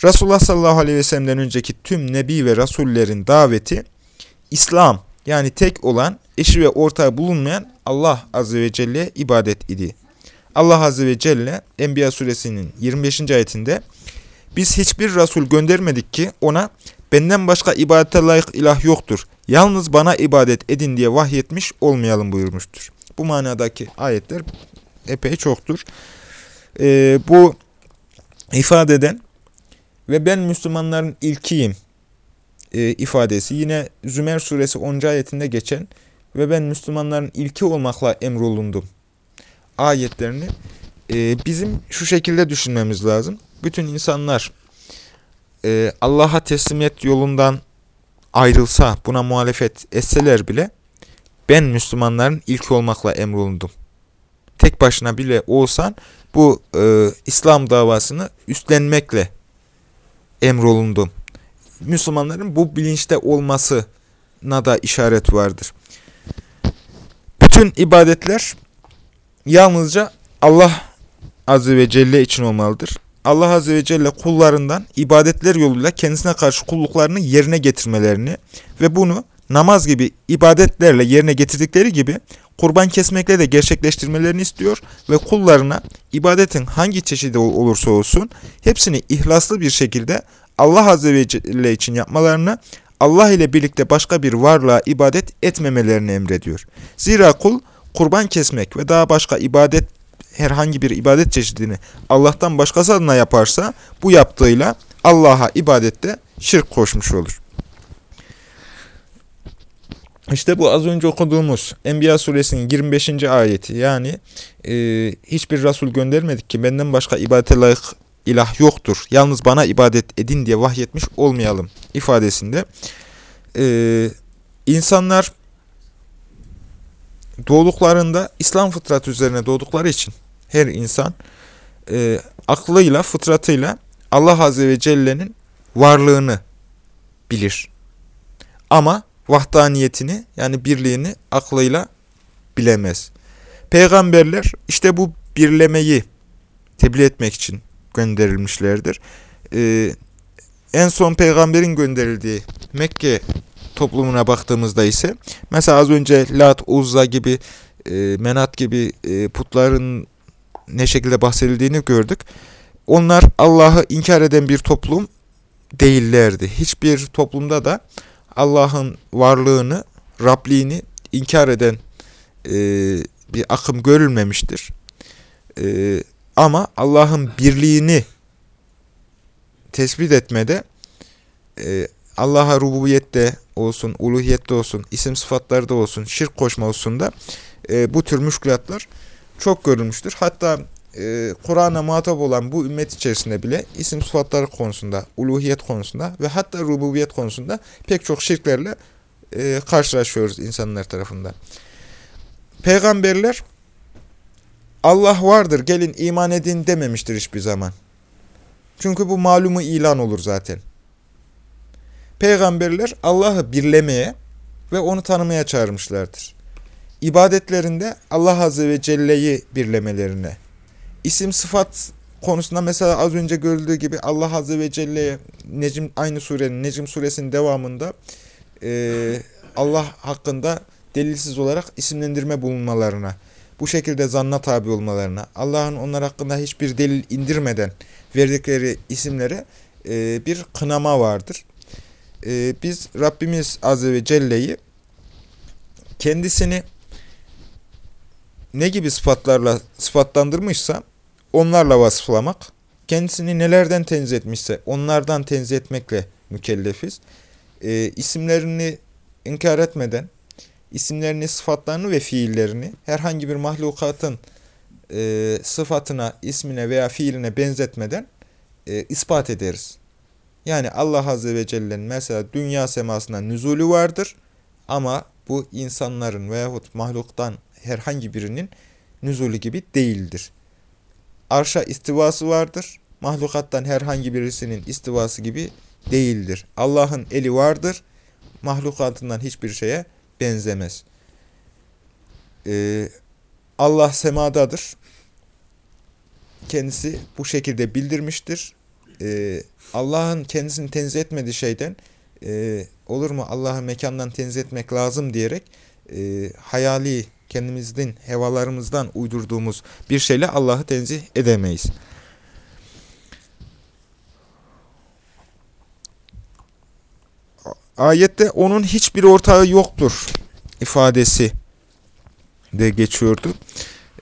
Resulullah sallallahu aleyhi ve sellem'den önceki tüm nebi ve rasullerin daveti İslam yani tek olan eşi ve ortağı bulunmayan Allah Azze ve Celle'ye ibadet idi. Allah Azze ve Celle Enbiya suresinin 25. ayetinde biz hiçbir Resul göndermedik ki ona benden başka ibadete layık ilah yoktur. Yalnız bana ibadet edin diye vahyetmiş olmayalım buyurmuştur. Bu manadaki ayetler epey çoktur. E, bu ifadeden ve ben Müslümanların ilkiyim e, ifadesi yine Zümer suresi 10. ayetinde geçen ve ben Müslümanların ilki olmakla emrolundum ayetlerini e, bizim şu şekilde düşünmemiz lazım. Bütün insanlar e, Allah'a teslimiyet yolundan ayrılsa, buna muhalefet etseler bile ben Müslümanların ilk olmakla emrolundum. Tek başına bile olsan bu e, İslam davasını üstlenmekle emrolundum. Müslümanların bu bilinçte olmasına da işaret vardır. Bütün ibadetler yalnızca Allah Azze ve Celle için olmalıdır. Allah Azze ve Celle kullarından ibadetler yoluyla kendisine karşı kulluklarını yerine getirmelerini ve bunu namaz gibi ibadetlerle yerine getirdikleri gibi kurban kesmekle de gerçekleştirmelerini istiyor ve kullarına ibadetin hangi çeşidi olursa olsun hepsini ihlaslı bir şekilde Allah Azze ve Celle için yapmalarını, Allah ile birlikte başka bir varlığa ibadet etmemelerini emrediyor. Zira kul kurban kesmek ve daha başka ibadet herhangi bir ibadet çeşidini Allah'tan başkası adına yaparsa bu yaptığıyla Allah'a ibadette şirk koşmuş olur. İşte bu az önce okuduğumuz Enbiya suresinin 25. ayeti yani e, hiçbir Resul göndermedik ki benden başka ibadete layık ilah yoktur. Yalnız bana ibadet edin diye vahyetmiş olmayalım ifadesinde e, insanlar doğduklarında İslam fıtratı üzerine doğdukları için her insan e, aklıyla, fıtratıyla Allah Azze ve Celle'nin varlığını bilir. Ama vahdaniyetini yani birliğini aklıyla bilemez. Peygamberler işte bu birlemeyi tebliğ etmek için gönderilmişlerdir. Ee, en son peygamberin gönderildiği Mekke toplumuna baktığımızda ise mesela az önce Lat, Uzza gibi, e, Menat gibi e, putların ne şekilde bahsedildiğini gördük. Onlar Allah'ı inkar eden bir toplum değillerdi. Hiçbir toplumda da Allah'ın varlığını, Rabliğini inkar eden e, bir akım görülmemiştir. E, ama Allah'ın birliğini tespit etmede e, Allah'a rububiyette olsun, uluhiyette olsun, isim sıfatlarda olsun, şirk koşma hususunda e, bu tür müşkülatlar çok görülmüştür. Hatta e, Kur'an'a muhatap olan bu ümmet içerisinde bile isim sıfatları konusunda, uluhiyet konusunda ve hatta rububiyet konusunda pek çok şirklerle e, karşılaşıyoruz insanlar tarafından. Peygamberler Allah vardır gelin iman edin dememiştir hiçbir zaman. Çünkü bu malumu ilan olur zaten. Peygamberler Allah'ı birlemeye ve onu tanımaya çağırmışlardır. İbadetlerinde Allah Azze ve Celle'yi birlemelerine, isim sıfat konusunda mesela az önce görüldüğü gibi Allah Azze ve Celle'ye Necim, aynı surenin Necim suresinin devamında e, Allah hakkında delilsiz olarak isimlendirme bulunmalarına, bu şekilde zanna tabi olmalarına, Allah'ın onlar hakkında hiçbir delil indirmeden verdikleri isimlere e, bir kınama vardır. E, biz Rabbimiz Azze ve Celle'yi kendisini ne gibi sıfatlarla sıfatlandırmışsa onlarla vasıflamak, kendisini nelerden tenzih etmişse onlardan tenzih etmekle mükellefiz. E, isimlerini inkar etmeden, isimlerini, sıfatlarını ve fiillerini herhangi bir mahlukatın e, sıfatına, ismine veya fiiline benzetmeden e, ispat ederiz. Yani Allah Azze ve Celle'nin mesela dünya semasına nüzulü vardır ama bu insanların veyahut mahluktan herhangi birinin nüzulü gibi değildir. Arşa istivası vardır. Mahlukattan herhangi birisinin istivası gibi değildir. Allah'ın eli vardır. Mahlukatından hiçbir şeye benzemez. Ee, Allah semadadır. Kendisi bu şekilde bildirmiştir. Ee, Allah'ın kendisini tenzih etmediği şeyden e, olur mu Allah'ı mekandan tenzih etmek lazım diyerek e, hayali kendimizden, hevalarımızdan uydurduğumuz bir şeyle Allah'ı tenzih edemeyiz. Ayette onun hiçbir ortağı yoktur ifadesi de geçiyordu.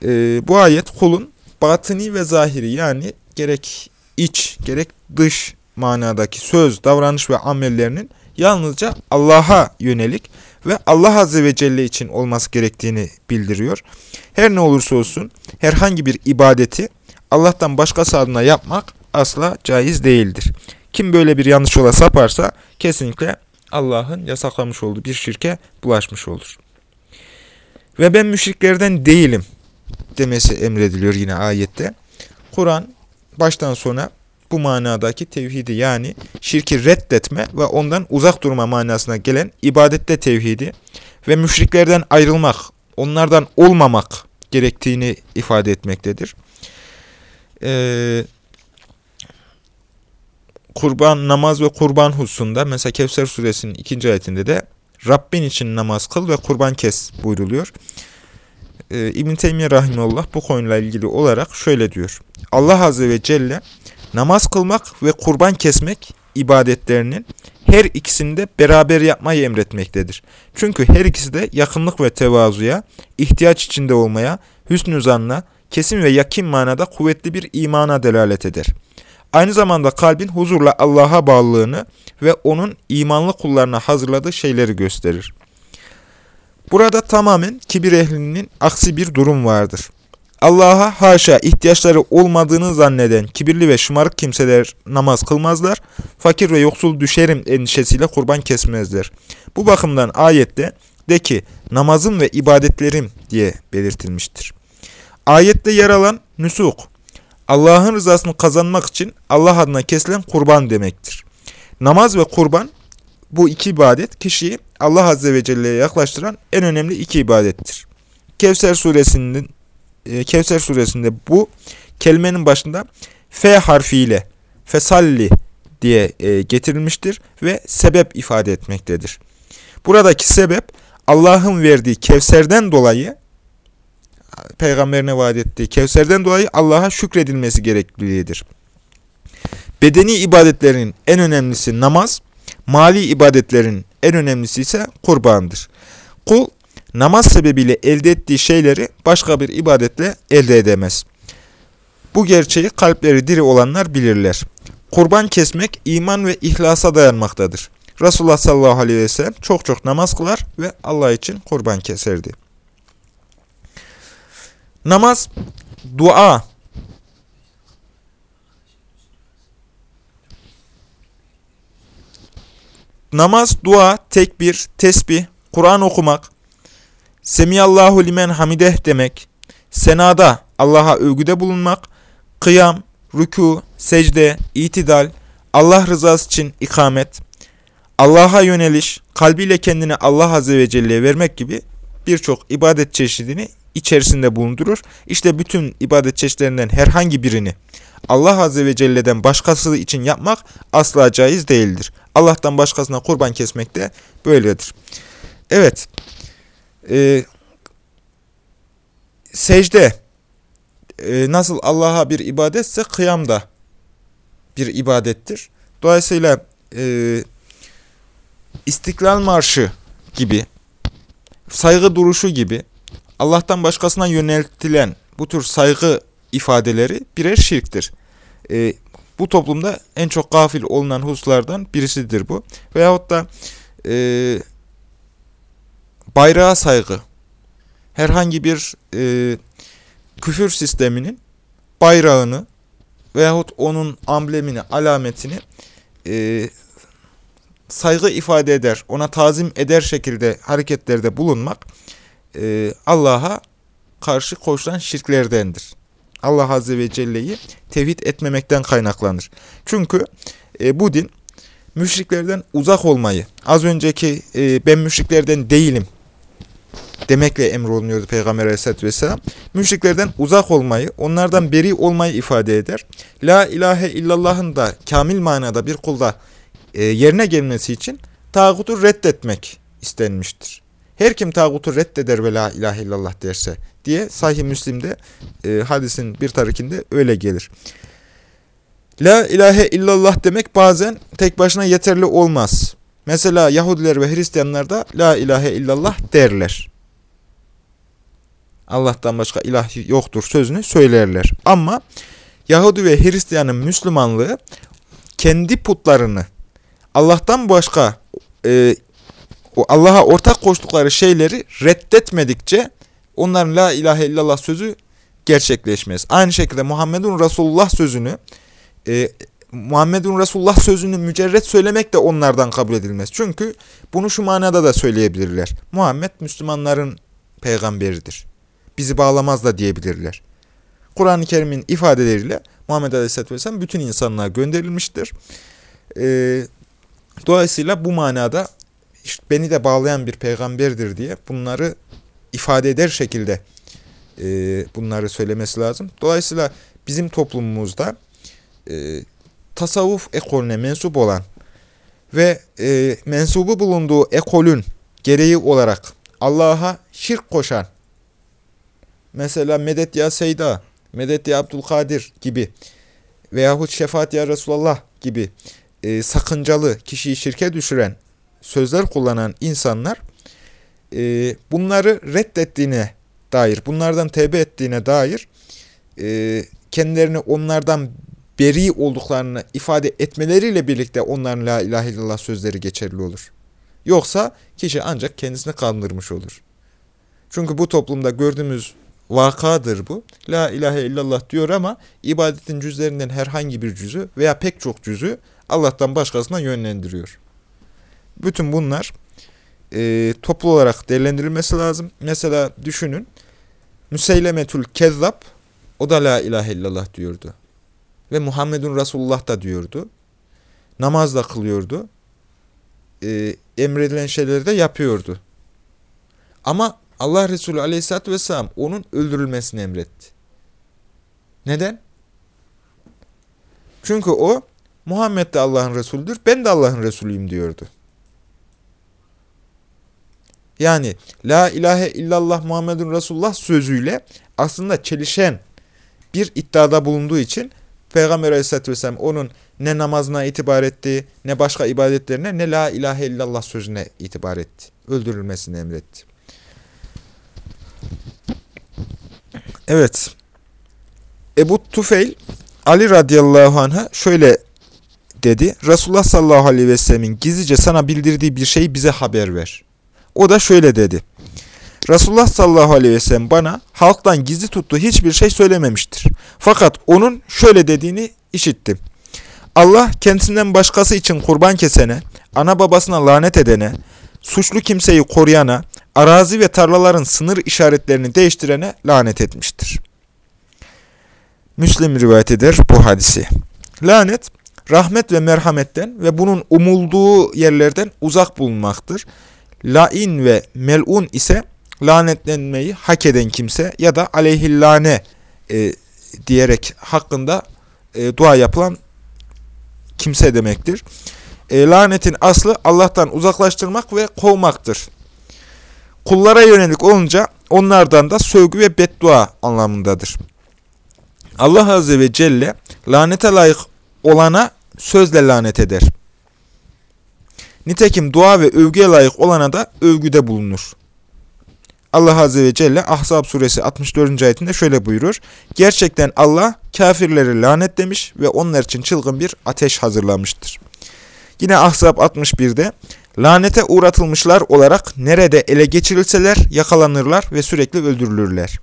e, bu ayet kulun batini ve zahiri yani gerek iç gerek dış manadaki söz, davranış ve amellerinin yalnızca Allah'a yönelik ve Allah Azze ve Celle için olması gerektiğini bildiriyor. Her ne olursa olsun herhangi bir ibadeti Allah'tan başkası adına yapmak asla caiz değildir. Kim böyle bir yanlış yola saparsa kesinlikle Allah'ın yasaklamış olduğu bir şirke bulaşmış olur. Ve ben müşriklerden değilim demesi emrediliyor yine ayette. Kur'an baştan sona bu manadaki tevhidi yani şirki reddetme ve ondan uzak durma manasına gelen ibadette tevhidi ve müşriklerden ayrılmak, onlardan olmamak gerektiğini ifade etmektedir. Ee, kurban, namaz ve kurban hususunda mesela Kevser suresinin ikinci ayetinde de Rabbin için namaz kıl ve kurban kes buyruluyor. Ee, İbn-i Teymiye Rahimullah bu konuyla ilgili olarak şöyle diyor. Allah Azze ve Celle namaz kılmak ve kurban kesmek ibadetlerinin her ikisini de beraber yapmayı emretmektedir. Çünkü her ikisi de yakınlık ve tevazuya, ihtiyaç içinde olmaya, hüsnü zanla, kesin ve yakin manada kuvvetli bir imana delalet eder. Aynı zamanda kalbin huzurla Allah'a bağlılığını ve onun imanlı kullarına hazırladığı şeyleri gösterir. Burada tamamen kibir ehlinin aksi bir durum vardır. Allah'a haşa ihtiyaçları olmadığını zanneden kibirli ve şımarık kimseler namaz kılmazlar, fakir ve yoksul düşerim endişesiyle kurban kesmezler. Bu bakımdan ayette de ki namazım ve ibadetlerim diye belirtilmiştir. Ayette yer alan nüsuk, Allah'ın rızasını kazanmak için Allah adına kesilen kurban demektir. Namaz ve kurban bu iki ibadet kişiyi Allah Azze ve Celle'ye yaklaştıran en önemli iki ibadettir. Kevser suresinin Kevser suresinde bu kelimenin başında F harfiyle fesalli diye e, getirilmiştir ve sebep ifade etmektedir. Buradaki sebep Allah'ın verdiği Kevser'den dolayı peygamberine vaat ettiği Kevser'den dolayı Allah'a şükredilmesi gerekliliğidir. Bedeni ibadetlerin en önemlisi namaz, mali ibadetlerin en önemlisi ise kurbandır. Kul namaz sebebiyle elde ettiği şeyleri başka bir ibadetle elde edemez. Bu gerçeği kalpleri diri olanlar bilirler. Kurban kesmek iman ve ihlasa dayanmaktadır. Resulullah sallallahu aleyhi ve sellem çok çok namaz kılar ve Allah için kurban keserdi. Namaz, dua, namaz, dua, tekbir, tesbih, Kur'an okumak, Semiyallahu limen hamideh demek, senada Allah'a övgüde bulunmak, kıyam, rükû, secde, itidal, Allah rızası için ikamet, Allah'a yöneliş, kalbiyle kendini Allah Azze ve Celle'ye vermek gibi birçok ibadet çeşidini içerisinde bulundurur. İşte bütün ibadet çeşitlerinden herhangi birini Allah Azze ve Celle'den başkası için yapmak asla caiz değildir. Allah'tan başkasına kurban kesmek de böyledir. Evet, e, secde e, nasıl Allah'a bir ibadetse kıyam da bir ibadettir. Dolayısıyla e, İstiklal Marşı gibi, saygı duruşu gibi Allah'tan başkasına yöneltilen bu tür saygı ifadeleri birer şirktir. E, bu toplumda en çok gafil olunan hususlardan birisidir bu. Veyahut da e, bayrağa saygı, herhangi bir e, küfür sisteminin bayrağını veyahut onun amblemini, alametini e, saygı ifade eder, ona tazim eder şekilde hareketlerde bulunmak e, Allah'a karşı koşulan şirklerdendir. Allah Azze ve Celle'yi tevhid etmemekten kaynaklanır. Çünkü e, bu din müşriklerden uzak olmayı, az önceki e, ben müşriklerden değilim demekle emrolunuyordu Peygamber Aleyhisselatü Vesselam. Müşriklerden uzak olmayı, onlardan beri olmayı ifade eder. La ilahe illallah'ın da kamil manada bir kulda e, yerine gelmesi için tağutu reddetmek istenmiştir. Her kim tağutu reddeder ve la ilahe illallah derse diye Sahih Müslim'de e, hadisin bir tarikinde öyle gelir. La ilahe illallah demek bazen tek başına yeterli olmaz. Mesela Yahudiler ve Hristiyanlar da la ilahe illallah derler. Allah'tan başka ilah yoktur sözünü söylerler. Ama Yahudi ve Hristiyanın Müslümanlığı kendi putlarını Allah'tan başka e, Allah'a ortak koştukları şeyleri reddetmedikçe onların la ilahe illallah sözü gerçekleşmez. Aynı şekilde Muhammedun Resulullah sözünü e, Muhammedun Resulullah sözünü mücerret söylemek de onlardan kabul edilmez. Çünkü bunu şu manada da söyleyebilirler. Muhammed Müslümanların peygamberidir. Bizi bağlamaz da diyebilirler. Kur'an-ı Kerim'in ifadeleriyle Muhammed Aleyhisselatü Vesselam bütün insanlığa gönderilmiştir. Ee, dolayısıyla bu manada işte beni de bağlayan bir peygamberdir diye bunları ifade eder şekilde e, bunları söylemesi lazım. Dolayısıyla bizim toplumumuzda e, tasavvuf ekolüne mensup olan ve e, mensubu bulunduğu ekolün gereği olarak Allah'a şirk koşan, mesela Medet Ya Seyda, Medet Ya Abdülkadir gibi veyahut Şefaat Ya Resulallah gibi e, sakıncalı, kişiyi şirke düşüren sözler kullanan insanlar e, bunları reddettiğine dair, bunlardan tevbe ettiğine dair e, kendilerini onlardan beri olduklarını ifade etmeleriyle birlikte onların la ilahe illallah sözleri geçerli olur. Yoksa kişi ancak kendisini kandırmış olur. Çünkü bu toplumda gördüğümüz vakadır bu. La ilahe illallah diyor ama ibadetin cüzlerinden herhangi bir cüzü veya pek çok cüzü Allah'tan başkasına yönlendiriyor. Bütün bunlar e, toplu olarak değerlendirilmesi lazım. Mesela düşünün Müseylemetül Kezzab o da la ilahe illallah diyordu. Ve Muhammedun Resulullah da diyordu. Namaz da kılıyordu. E, emredilen şeyleri de yapıyordu. Ama Allah Resulü Aleyhisselatü vesselam onun öldürülmesini emretti. Neden? Çünkü o Muhammed de Allah'ın Resulüdür, ben de Allah'ın Resulüyüm diyordu. Yani La ilahe illallah Muhammedun Resulullah sözüyle aslında çelişen bir iddiada bulunduğu için Peygamber Aleyhisselatü Vesselam onun ne namazına itibar etti, ne başka ibadetlerine, ne la ilahe illallah sözüne itibar etti. Öldürülmesini emretti. Evet. Ebu Tufeil Ali radıyallahu anh'a şöyle dedi. Resulullah sallallahu aleyhi ve sellemin gizlice sana bildirdiği bir şeyi bize haber ver. O da şöyle dedi. Resulullah sallallahu aleyhi ve sellem bana halktan gizli tuttuğu hiçbir şey söylememiştir. Fakat onun şöyle dediğini işittim. Allah kendisinden başkası için kurban kesene, ana babasına lanet edene, suçlu kimseyi koruyana, arazi ve tarlaların sınır işaretlerini değiştirene lanet etmiştir. Müslim rivayet eder bu hadisi. Lanet, rahmet ve merhametten ve bunun umulduğu yerlerden uzak bulunmaktır. Lain ve melun ise lanetlenmeyi hak eden kimse ya da aleyhillane e, diyerek hakkında e, dua yapılan kimse demektir. E, lanetin aslı Allah'tan uzaklaştırmak ve kovmaktır. Kullara yönelik olunca onlardan da sövgü ve beddua anlamındadır. Allah Azze ve Celle lanete layık olana sözle lanet eder. Nitekim dua ve övgüye layık olana da övgüde bulunur. Allah Azze ve Celle Ahzab suresi 64. ayetinde şöyle buyurur. Gerçekten Allah kafirleri lanetlemiş ve onlar için çılgın bir ateş hazırlamıştır. Yine Ahzab 61'de lanete uğratılmışlar olarak nerede ele geçirilseler yakalanırlar ve sürekli öldürülürler.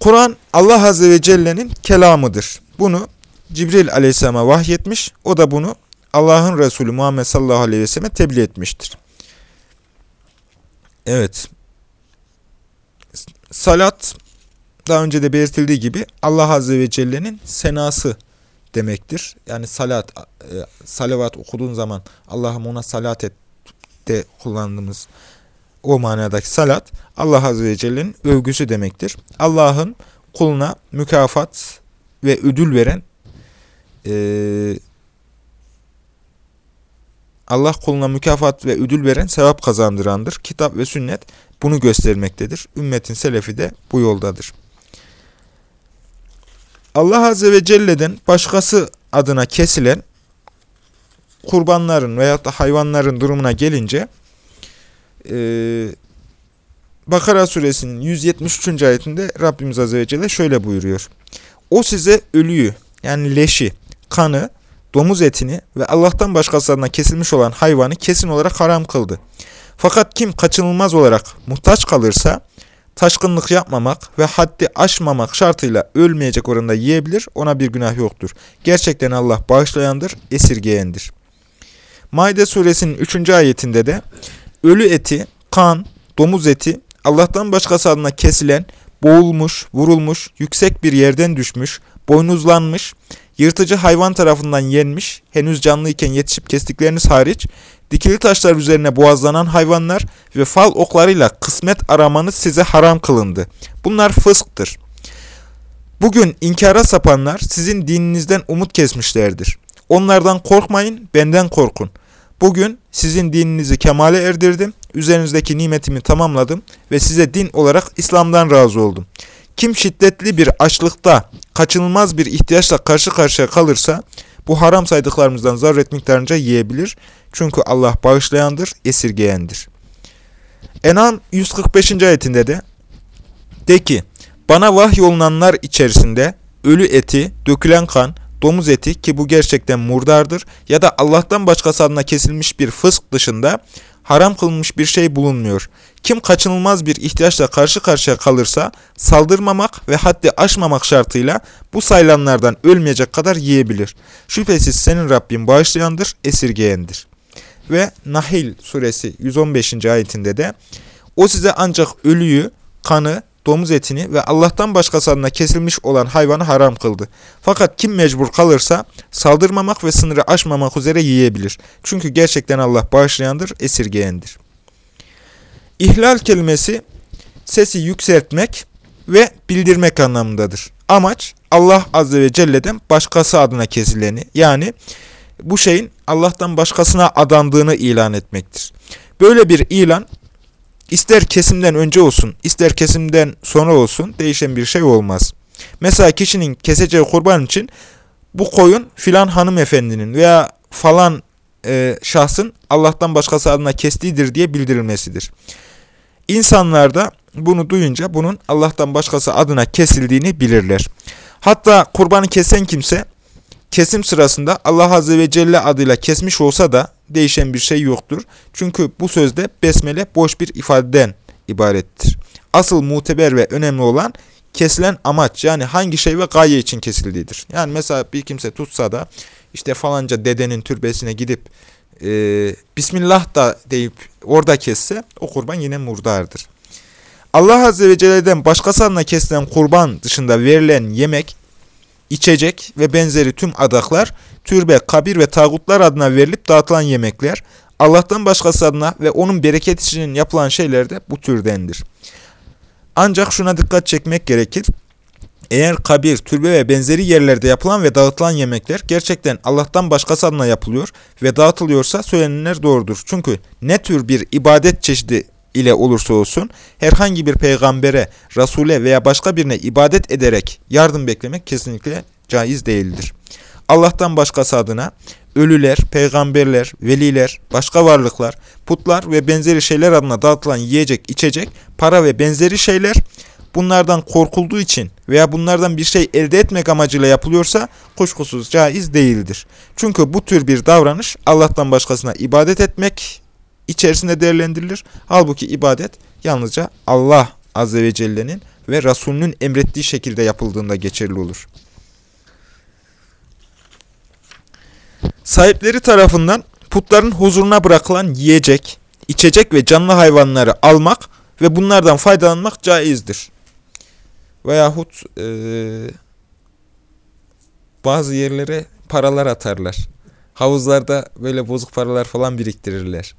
Kur'an Allah Azze ve Celle'nin kelamıdır. Bunu Cibril aleyhisselama vahyetmiş, o da bunu Allah'ın Resulü Muhammed sallallahu aleyhi ve tebliğ etmiştir. Evet. Salat daha önce de belirtildiği gibi Allah Azze ve Celle'nin senası demektir. Yani salat, e, salavat okuduğun zaman Allah'ım ona salat et de kullandığımız o manadaki salat Allah Azze ve Celle'nin övgüsü demektir. Allah'ın kuluna mükafat ve ödül veren e, Allah kuluna mükafat ve ödül veren sevap kazandırandır. Kitap ve sünnet bunu göstermektedir. Ümmetin selefi de bu yoldadır. Allah Azze ve Celle'den başkası adına kesilen kurbanların veya da hayvanların durumuna gelince e, Bakara suresinin 173. ayetinde Rabbimiz Azze ve Celle şöyle buyuruyor. O size ölüyü yani leşi, kanı, domuz etini ve Allah'tan başkası adına kesilmiş olan hayvanı kesin olarak haram kıldı. Fakat kim kaçınılmaz olarak muhtaç kalırsa taşkınlık yapmamak ve haddi aşmamak şartıyla ölmeyecek oranda yiyebilir, ona bir günah yoktur. Gerçekten Allah bağışlayandır, esirgeyendir. Maide suresinin 3. ayetinde de ölü eti, kan, domuz eti, Allah'tan başkası adına kesilen, boğulmuş, vurulmuş, yüksek bir yerden düşmüş, boynuzlanmış, yırtıcı hayvan tarafından yenmiş, henüz canlıyken yetişip kestikleriniz hariç, dikili taşlar üzerine boğazlanan hayvanlar ve fal oklarıyla kısmet aramanız size haram kılındı. Bunlar fısktır. Bugün inkara sapanlar sizin dininizden umut kesmişlerdir. Onlardan korkmayın, benden korkun. Bugün sizin dininizi kemale erdirdim, üzerinizdeki nimetimi tamamladım ve size din olarak İslam'dan razı oldum. Kim şiddetli bir açlıkta, kaçınılmaz bir ihtiyaçla karşı karşıya kalırsa, bu haram saydıklarımızdan zaruret miktarınca yiyebilir. Çünkü Allah bağışlayandır, esirgeyendir. Enam 145. ayetinde de, De ki, bana vahyolunanlar içerisinde ölü eti, dökülen kan, domuz eti ki bu gerçekten murdardır ya da Allah'tan başkası adına kesilmiş bir fısk dışında haram kılınmış bir şey bulunmuyor. Kim kaçınılmaz bir ihtiyaçla karşı karşıya kalırsa saldırmamak ve haddi aşmamak şartıyla bu sayılanlardan ölmeyecek kadar yiyebilir. Şüphesiz senin Rabbin bağışlayandır, esirgeyendir. Ve Nahil suresi 115. ayetinde de o size ancak ölüyü, kanı, domuz etini ve Allah'tan başkası adına kesilmiş olan hayvanı haram kıldı. Fakat kim mecbur kalırsa saldırmamak ve sınırı aşmamak üzere yiyebilir. Çünkü gerçekten Allah bağışlayandır, esirgeyendir. İhlal kelimesi sesi yükseltmek ve bildirmek anlamındadır. Amaç Allah Azze ve Celle'den başkası adına kesileni yani bu şeyin Allah'tan başkasına adandığını ilan etmektir. Böyle bir ilan ister kesimden önce olsun, ister kesimden sonra olsun değişen bir şey olmaz. Mesela kişinin keseceği kurban için bu koyun filan hanımefendinin veya falan e, şahsın Allah'tan başkası adına kestiğidir diye bildirilmesidir. İnsanlar da bunu duyunca bunun Allah'tan başkası adına kesildiğini bilirler. Hatta kurbanı kesen kimse kesim sırasında Allah Azze ve Celle adıyla kesmiş olsa da değişen bir şey yoktur. Çünkü bu sözde besmele boş bir ifadeden ibarettir. Asıl muteber ve önemli olan kesilen amaç yani hangi şey ve gaye için kesildiğidir. Yani mesela bir kimse tutsa da işte falanca dedenin türbesine gidip e, Bismillah da deyip orada kesse o kurban yine murdardır. Allah Azze ve Celle'den başkası adına kesilen kurban dışında verilen yemek, içecek ve benzeri tüm adaklar türbe, kabir ve tağutlar adına verilip dağıtılan yemekler, Allah'tan başkası adına ve onun bereket için yapılan şeyler de bu türdendir. Ancak şuna dikkat çekmek gerekir. Eğer kabir, türbe ve benzeri yerlerde yapılan ve dağıtılan yemekler gerçekten Allah'tan başkası adına yapılıyor ve dağıtılıyorsa söylenenler doğrudur. Çünkü ne tür bir ibadet çeşidi ile olursa olsun herhangi bir peygambere, rasule veya başka birine ibadet ederek yardım beklemek kesinlikle caiz değildir. Allah'tan başkası adına ölüler, peygamberler, veliler, başka varlıklar, putlar ve benzeri şeyler adına dağıtılan yiyecek, içecek, para ve benzeri şeyler bunlardan korkulduğu için veya bunlardan bir şey elde etmek amacıyla yapılıyorsa kuşkusuz caiz değildir. Çünkü bu tür bir davranış Allah'tan başkasına ibadet etmek içerisinde değerlendirilir. Halbuki ibadet yalnızca Allah Azze ve Celle'nin ve Resulünün emrettiği şekilde yapıldığında geçerli olur. Sahipleri tarafından putların huzuruna bırakılan yiyecek, içecek ve canlı hayvanları almak ve bunlardan faydalanmak caizdir. Veyahut e, bazı yerlere paralar atarlar. Havuzlarda böyle bozuk paralar falan biriktirirler.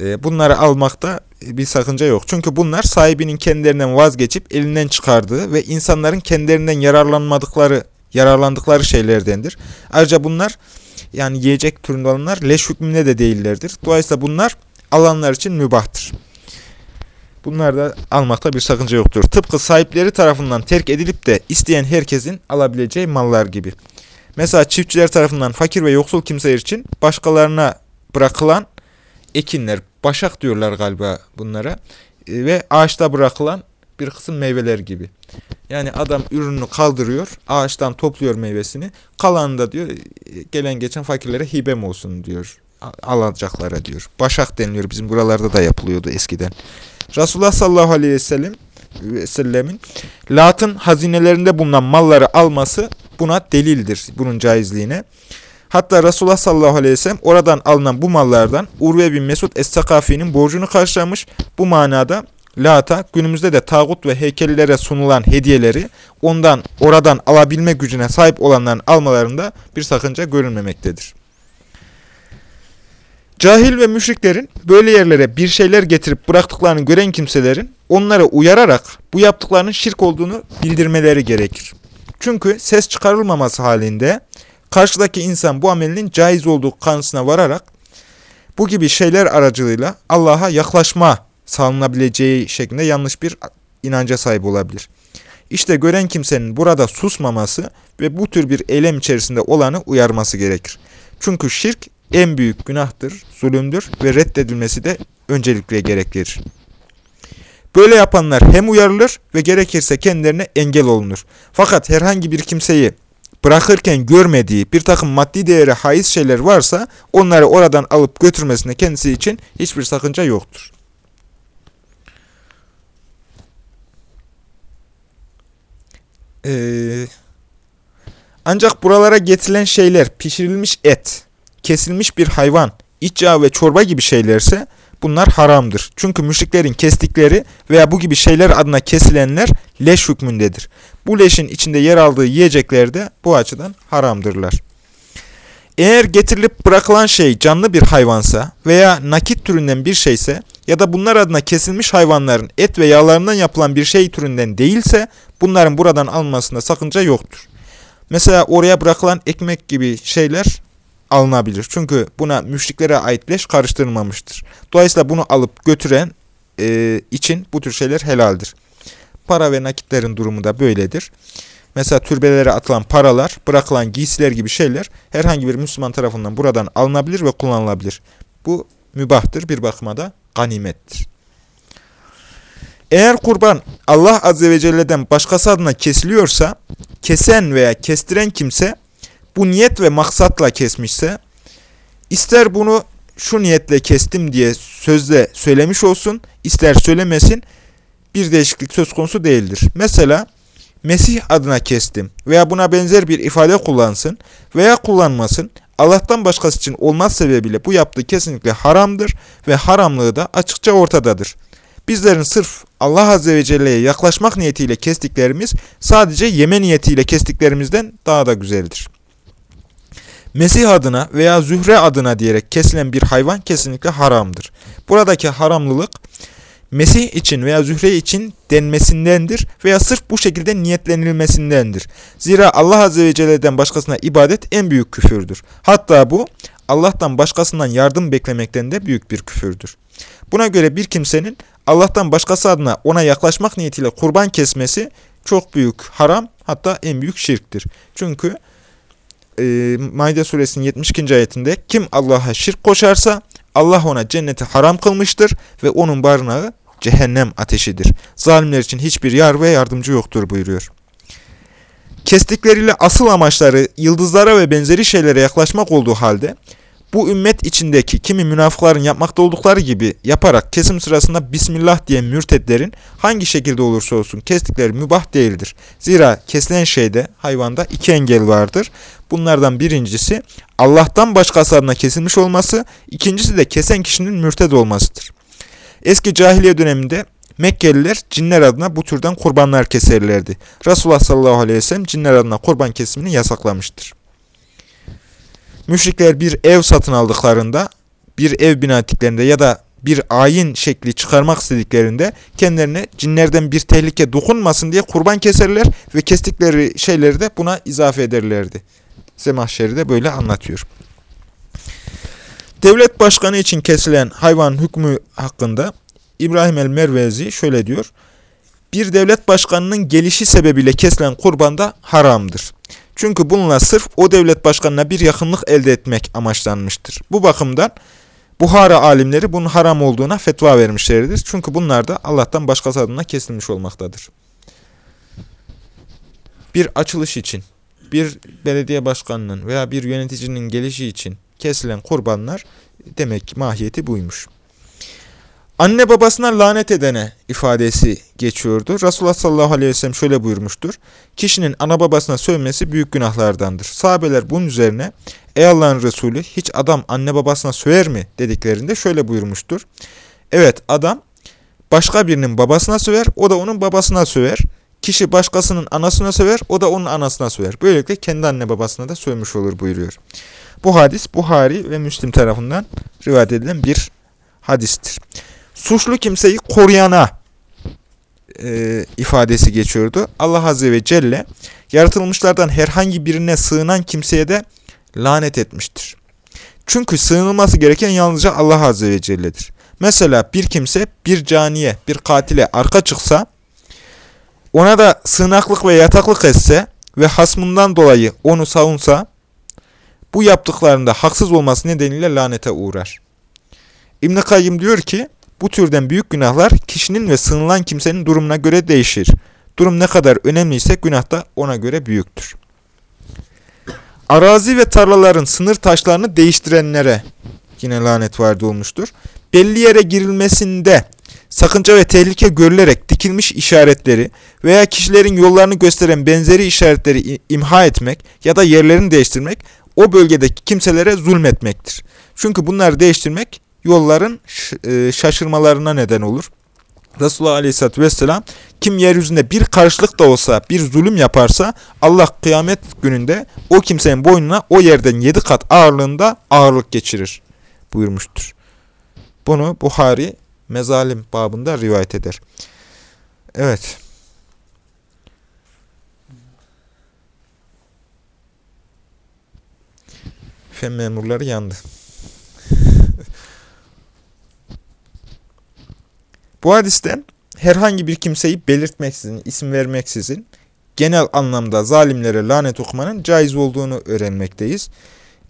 E, bunları almakta bir sakınca yok. Çünkü bunlar sahibinin kendilerinden vazgeçip elinden çıkardığı ve insanların kendilerinden yararlanmadıkları, yararlandıkları şeylerdendir. Ayrıca bunlar yani yiyecek türünde olanlar leş hükmünde de değillerdir. Dolayısıyla bunlar alanlar için mübahtır. Bunlar da almakta bir sakınca yoktur. Tıpkı sahipleri tarafından terk edilip de isteyen herkesin alabileceği mallar gibi. Mesela çiftçiler tarafından fakir ve yoksul kimseler için başkalarına bırakılan ekinler, başak diyorlar galiba bunlara. e, ve ağaçta bırakılan bir kısım meyveler gibi. Yani adam ürünü kaldırıyor, ağaçtan topluyor meyvesini. Kalanı da diyor e, gelen geçen fakirlere hibem olsun diyor. Alacaklara diyor. Başak deniliyor. Bizim buralarda da yapılıyordu eskiden. Resulullah sallallahu aleyhi ve sellem ve sellemin Lat'ın hazinelerinde bulunan malları alması buna delildir. Bunun caizliğine. Hatta Resulullah sallallahu aleyhi ve sellem oradan alınan bu mallardan Urve bin Mesud Es-Sakafi'nin borcunu karşılamış. Bu manada Lata günümüzde de tağut ve heykellere sunulan hediyeleri ondan oradan alabilme gücüne sahip olanların almalarında bir sakınca görülmemektedir. Cahil ve müşriklerin böyle yerlere bir şeyler getirip bıraktıklarını gören kimselerin onlara uyararak bu yaptıklarının şirk olduğunu bildirmeleri gerekir. Çünkü ses çıkarılmaması halinde karşıdaki insan bu amelinin caiz olduğu kanısına vararak bu gibi şeyler aracılığıyla Allah'a yaklaşma sağlanabileceği şeklinde yanlış bir inanca sahip olabilir. İşte gören kimsenin burada susmaması ve bu tür bir eylem içerisinde olanı uyarması gerekir. Çünkü şirk en büyük günahtır, zulümdür ve reddedilmesi de öncelikle gerekir. Böyle yapanlar hem uyarılır ve gerekirse kendilerine engel olunur. Fakat herhangi bir kimseyi bırakırken görmediği bir takım maddi değeri haiz şeyler varsa onları oradan alıp götürmesine kendisi için hiçbir sakınca yoktur. Ee, ancak buralara getirilen şeyler pişirilmiş et, kesilmiş bir hayvan, iç yağ ve çorba gibi şeylerse bunlar haramdır. Çünkü müşriklerin kestikleri veya bu gibi şeyler adına kesilenler leş hükmündedir. Bu leşin içinde yer aldığı yiyecekler de bu açıdan haramdırlar. Eğer getirilip bırakılan şey canlı bir hayvansa veya nakit türünden bir şeyse ya da bunlar adına kesilmiş hayvanların et ve yağlarından yapılan bir şey türünden değilse bunların buradan alınmasında sakınca yoktur. Mesela oraya bırakılan ekmek gibi şeyler alınabilir. Çünkü buna müşriklere ait leş karıştırılmamıştır. Dolayısıyla bunu alıp götüren e, için bu tür şeyler helaldir. Para ve nakitlerin durumu da böyledir. Mesela türbelere atılan paralar, bırakılan giysiler gibi şeyler herhangi bir Müslüman tarafından buradan alınabilir ve kullanılabilir. Bu mübahtır, bir bakıma da ganimettir. Eğer kurban Allah Azze ve Celle'den başkası adına kesiliyorsa, kesen veya kestiren kimse bu niyet ve maksatla kesmişse, ister bunu şu niyetle kestim diye sözle söylemiş olsun, ister söylemesin, bir değişiklik söz konusu değildir. Mesela, Mesih adına kestim veya buna benzer bir ifade kullansın veya kullanmasın, Allah'tan başkası için olmaz sebebiyle bu yaptığı kesinlikle haramdır ve haramlığı da açıkça ortadadır. Bizlerin sırf Allah Azze ve Celle'ye yaklaşmak niyetiyle kestiklerimiz sadece yeme niyetiyle kestiklerimizden daha da güzeldir. Mesih adına veya Zühre adına diyerek kesilen bir hayvan kesinlikle haramdır. Buradaki haramlılık Mesih için veya Zühre için denmesindendir veya sırf bu şekilde niyetlenilmesindendir. Zira Allah Azze ve Celle'den başkasına ibadet en büyük küfürdür. Hatta bu Allah'tan başkasından yardım beklemekten de büyük bir küfürdür. Buna göre bir kimsenin Allah'tan başkası adına ona yaklaşmak niyetiyle kurban kesmesi çok büyük haram hatta en büyük şirktir. Çünkü e, Maide suresinin 72. ayetinde kim Allah'a şirk koşarsa Allah ona cenneti haram kılmıştır ve onun barınağı cehennem ateşidir. Zalimler için hiçbir yar ve yardımcı yoktur buyuruyor. Kestikleriyle asıl amaçları yıldızlara ve benzeri şeylere yaklaşmak olduğu halde bu ümmet içindeki kimi münafıkların yapmakta oldukları gibi yaparak kesim sırasında Bismillah diye mürtedlerin hangi şekilde olursa olsun kestikleri mübah değildir. Zira kesilen şeyde hayvanda iki engel vardır. Bunlardan birincisi Allah'tan başkası adına kesilmiş olması, ikincisi de kesen kişinin mürted olmasıdır. Eski cahiliye döneminde Mekkeliler cinler adına bu türden kurbanlar keserlerdi. Resulullah sallallahu aleyhi ve sellem cinler adına kurban kesimini yasaklamıştır. Müşrikler bir ev satın aldıklarında, bir ev bina ettiklerinde ya da bir ayin şekli çıkarmak istediklerinde kendilerine cinlerden bir tehlike dokunmasın diye kurban keserler ve kestikleri şeyleri de buna izafe ederlerdi. Zemahşeri de böyle anlatıyor. Devlet başkanı için kesilen hayvan hükmü hakkında İbrahim el-Mervezi şöyle diyor. Bir devlet başkanının gelişi sebebiyle kesilen kurban da haramdır. Çünkü bununla sırf o devlet başkanına bir yakınlık elde etmek amaçlanmıştır. Bu bakımdan Buhara alimleri bunun haram olduğuna fetva vermişlerdir. Çünkü bunlar da Allah'tan başkası adına kesilmiş olmaktadır. Bir açılış için, bir belediye başkanının veya bir yöneticinin gelişi için kesilen kurbanlar demek mahiyeti buymuş. Anne babasına lanet edene ifadesi geçiyordu. Resulullah sallallahu aleyhi ve sellem şöyle buyurmuştur. Kişinin ana babasına sövmesi büyük günahlardandır. Sahabeler bunun üzerine ey Allah'ın Resulü hiç adam anne babasına söver mi dediklerinde şöyle buyurmuştur. Evet adam başka birinin babasına söver o da onun babasına söver. Kişi başkasının anasına söver o da onun anasına söver. Böylelikle kendi anne babasına da sövmüş olur buyuruyor. Bu hadis Buhari ve Müslim tarafından rivayet edilen bir hadistir suçlu kimseyi koruyana e, ifadesi geçiyordu. Allah Azze ve Celle yaratılmışlardan herhangi birine sığınan kimseye de lanet etmiştir. Çünkü sığınılması gereken yalnızca Allah Azze ve Celle'dir. Mesela bir kimse bir caniye, bir katile arka çıksa, ona da sığınaklık ve yataklık etse ve hasmından dolayı onu savunsa, bu yaptıklarında haksız olması nedeniyle lanete uğrar. İbn-i Kayyım diyor ki, bu türden büyük günahlar kişinin ve sığınılan kimsenin durumuna göre değişir. Durum ne kadar önemliyse günah da ona göre büyüktür. Arazi ve tarlaların sınır taşlarını değiştirenlere yine lanet vardı olmuştur. Belli yere girilmesinde sakınca ve tehlike görülerek dikilmiş işaretleri veya kişilerin yollarını gösteren benzeri işaretleri imha etmek ya da yerlerini değiştirmek o bölgedeki kimselere zulmetmektir. Çünkü bunları değiştirmek yolların e, şaşırmalarına neden olur. Resulullah Aleyhisselatü Vesselam kim yeryüzünde bir karşılık da olsa bir zulüm yaparsa Allah kıyamet gününde o kimsenin boynuna o yerden yedi kat ağırlığında ağırlık geçirir buyurmuştur. Bunu Buhari mezalim babında rivayet eder. Evet. Fen memurları yandı. Bu hadisten herhangi bir kimseyi belirtmeksizin, isim vermeksizin genel anlamda zalimlere lanet okumanın caiz olduğunu öğrenmekteyiz.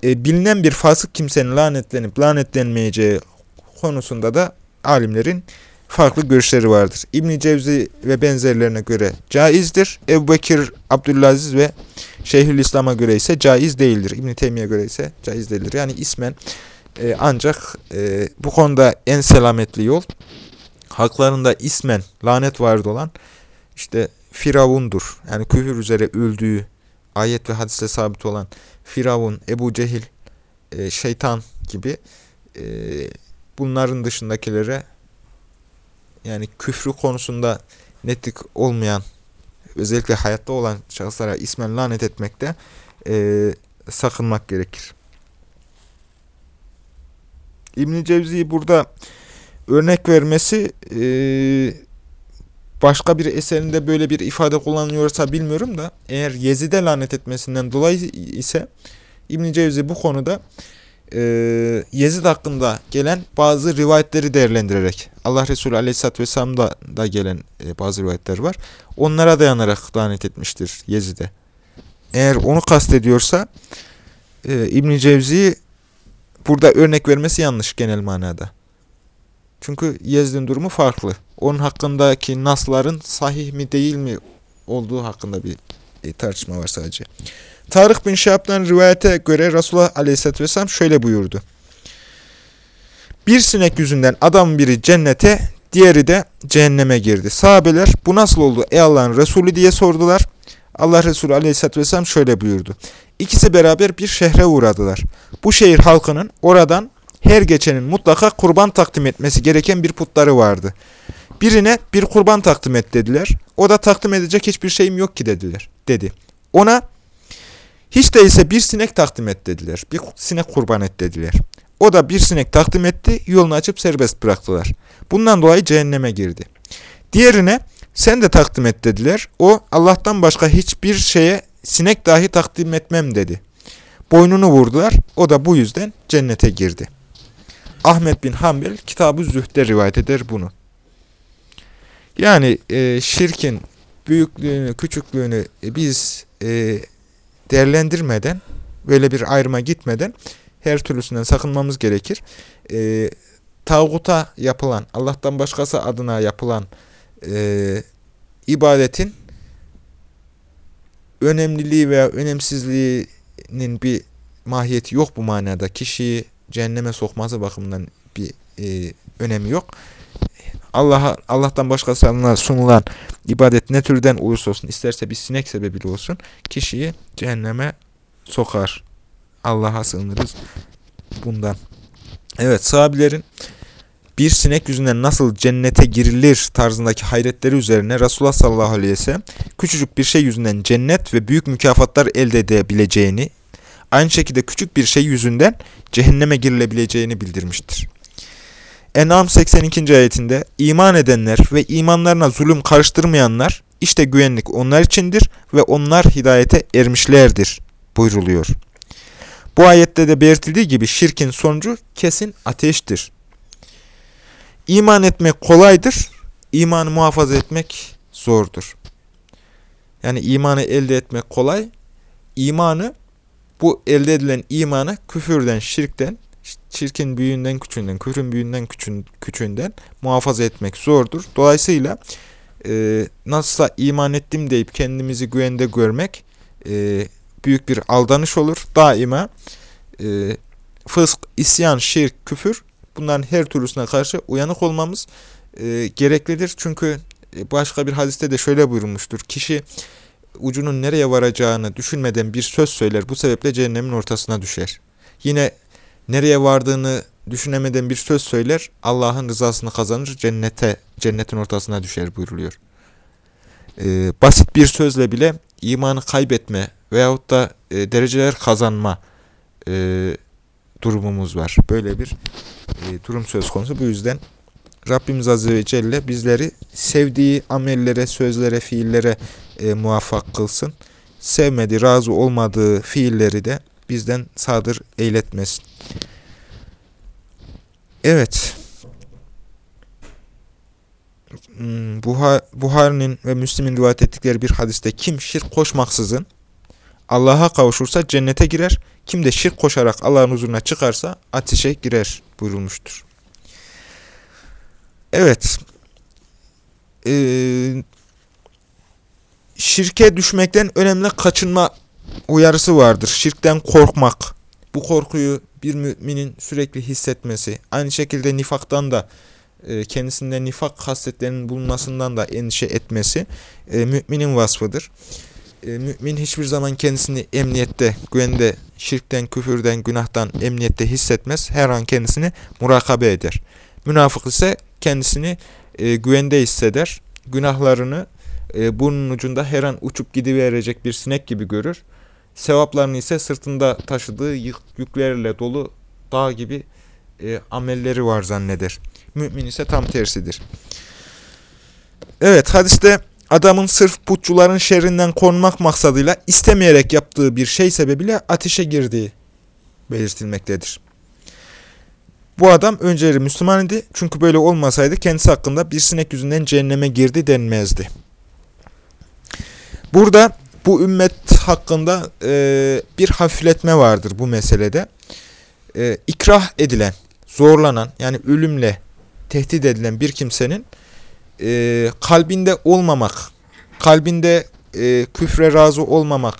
E, bilinen bir fasık kimsenin lanetlenip lanetlenmeyeceği konusunda da alimlerin farklı görüşleri vardır. İbn Cevzi ve benzerlerine göre caizdir. Ebu Bekir, Abdülaziz ve Şeyhülislam'a göre ise caiz değildir. İbn Teymiye göre ise caiz değildir. Yani ismen e, ancak e, bu konuda en selametli yol haklarında ismen lanet vardı olan işte Firavundur. Yani küfür üzere öldüğü ayet ve hadiste sabit olan Firavun, Ebu Cehil, e, şeytan gibi e, bunların dışındakilere yani küfrü konusunda netlik olmayan özellikle hayatta olan şahıslara ismen lanet etmekte e, sakınmak gerekir. İbn-i Cevzi burada örnek vermesi e, başka bir eserinde böyle bir ifade kullanıyorsa bilmiyorum da eğer Yezid'e lanet etmesinden dolayı ise İbn Cevzi bu konuda e, Yezid hakkında gelen bazı rivayetleri değerlendirerek Allah Resulü Aleyhisselatü Vesselam'da da gelen e, bazı rivayetler var. Onlara dayanarak lanet etmiştir Yezid'e. Eğer onu kastediyorsa e, İbn Cevzi burada örnek vermesi yanlış genel manada. Çünkü Yezid'in durumu farklı. Onun hakkındaki nasların sahih mi değil mi olduğu hakkında bir e, tartışma var sadece. Tarık bin Şahab'dan rivayete göre Resulullah Aleyhisselatü Vesselam şöyle buyurdu. Bir sinek yüzünden adam biri cennete, diğeri de cehenneme girdi. Sahabeler bu nasıl oldu ey Allah'ın Resulü diye sordular. Allah Resulü Aleyhisselatü Vesselam şöyle buyurdu. İkisi beraber bir şehre uğradılar. Bu şehir halkının oradan her geçenin mutlaka kurban takdim etmesi gereken bir putları vardı. Birine bir kurban takdim et dediler. O da takdim edecek hiçbir şeyim yok ki dediler. Dedi. Ona hiç değilse bir sinek takdim et dediler. Bir sinek kurban et dediler. O da bir sinek takdim etti, yolunu açıp serbest bıraktılar. Bundan dolayı cehenneme girdi. Diğerine sen de takdim et dediler. O Allah'tan başka hiçbir şeye sinek dahi takdim etmem dedi. Boynunu vurdular. O da bu yüzden cennete girdi. Ahmet bin Hanbel Kitab-ı Zühd'de rivayet eder bunu. Yani e, şirkin büyüklüğünü, küçüklüğünü e, biz e, değerlendirmeden, böyle bir ayrıma gitmeden her türlüsünden sakınmamız gerekir. E, tağuta yapılan, Allah'tan başkası adına yapılan e, ibadetin önemliliği veya önemsizliğinin bir mahiyeti yok bu manada. Kişiyi cehenneme sokması bakımından bir e, önemi yok. Allah'a Allah'tan başkasına sunulan ibadet ne türden olursa olsun, isterse bir sinek sebebiyle olsun, kişiyi cehenneme sokar. Allah'a sığınırız bundan. Evet, sahabilerin bir sinek yüzünden nasıl cennete girilir tarzındaki hayretleri üzerine Resulullah sallallahu aleyhi ve sellem küçücük bir şey yüzünden cennet ve büyük mükafatlar elde edebileceğini, aynı şekilde küçük bir şey yüzünden cehenneme girilebileceğini bildirmiştir. En'am 82. ayetinde iman edenler ve imanlarına zulüm karıştırmayanlar işte güvenlik onlar içindir ve onlar hidayete ermişlerdir buyruluyor. Bu ayette de belirtildiği gibi şirkin sonucu kesin ateştir. İman etmek kolaydır, imanı muhafaza etmek zordur. Yani imanı elde etmek kolay, imanı bu elde edilen imanı küfürden, şirkten, şirkin büyüğünden küçüğünden, küfrün büyüğünden küçüğün, küçüğünden muhafaza etmek zordur. Dolayısıyla e, nasılsa iman ettim deyip kendimizi güvende görmek e, büyük bir aldanış olur. Daima e, fısk, isyan, şirk, küfür bunların her türlüsüne karşı uyanık olmamız e, gereklidir. Çünkü başka bir hadiste de şöyle buyurulmuştur. Kişi ucunun nereye varacağını düşünmeden bir söz söyler. Bu sebeple cehennemin ortasına düşer. Yine nereye vardığını düşünemeden bir söz söyler. Allah'ın rızasını kazanır. Cennete, cennetin ortasına düşer buyuruluyor. Ee, basit bir sözle bile imanı kaybetme veyahut da e, dereceler kazanma e, durumumuz var. Böyle bir e, durum söz konusu. Bu yüzden Rabbimiz Azze ve Celle bizleri sevdiği amellere, sözlere, fiillere e, muvaffak kılsın. Sevmediği, razı olmadığı fiilleri de bizden sadır eyletmesin. Evet. Hmm, Buhari'nin ve Müslim'in rivayet ettikleri bir hadiste kim şirk koşmaksızın Allah'a kavuşursa cennete girer, kim de şirk koşarak Allah'ın huzuruna çıkarsa ateşe girer buyurulmuştur. Evet. Ee, şirke düşmekten önemli kaçınma uyarısı vardır. Şirkten korkmak. Bu korkuyu bir müminin sürekli hissetmesi. Aynı şekilde nifaktan da e, kendisinde nifak hasletlerinin bulunmasından da endişe etmesi e, müminin vasfıdır. E, mümin hiçbir zaman kendisini emniyette, güvende, şirkten, küfürden, günahtan emniyette hissetmez. Her an kendisini murakabe eder. Münafık ise kendisini e, güvende hisseder. Günahlarını e, burnun ucunda her an uçup gidiverecek bir sinek gibi görür. Sevaplarını ise sırtında taşıdığı yük, yüklerle dolu dağ gibi e, amelleri var zanneder. Mümin ise tam tersidir. Evet hadiste adamın sırf putçuların şerrinden korunmak maksadıyla istemeyerek yaptığı bir şey sebebiyle ateşe girdiği belirtilmektedir. Bu adam önceleri Müslüman idi çünkü böyle olmasaydı kendisi hakkında bir sinek yüzünden cehenneme girdi denmezdi. Burada bu ümmet hakkında e, bir hafifletme vardır bu meselede. E, ikrah edilen, zorlanan yani ölümle tehdit edilen bir kimsenin e, kalbinde olmamak, kalbinde e, küfre razı olmamak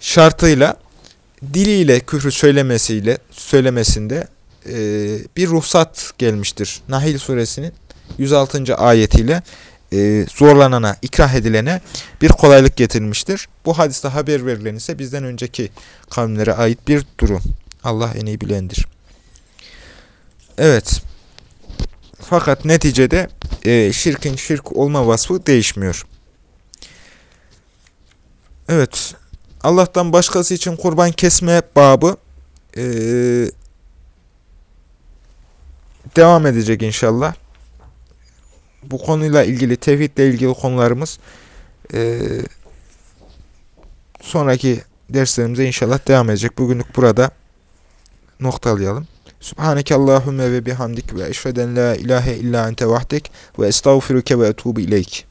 şartıyla diliyle küfrü söylemesiyle söylemesinde e, bir ruhsat gelmiştir. Nahil suresinin 106. ayetiyle e, zorlanana, ikrah edilene bir kolaylık getirmiştir. Bu hadiste haber verilen ise bizden önceki kavimlere ait bir durum. Allah en iyi bilendir. Evet. Fakat neticede e, şirkin şirk olma vasfı değişmiyor. Evet. Allah'tan başkası için kurban kesme babı e, devam edecek inşallah. Bu konuyla ilgili, tevhidle ilgili konularımız e, sonraki derslerimize inşallah devam edecek. Bugünlük burada noktalayalım. Subhaneke Allahümme ve bihamdik ve eşveden la ilahe illa ente vahdek ve estağfiruke ve etubu ileyk.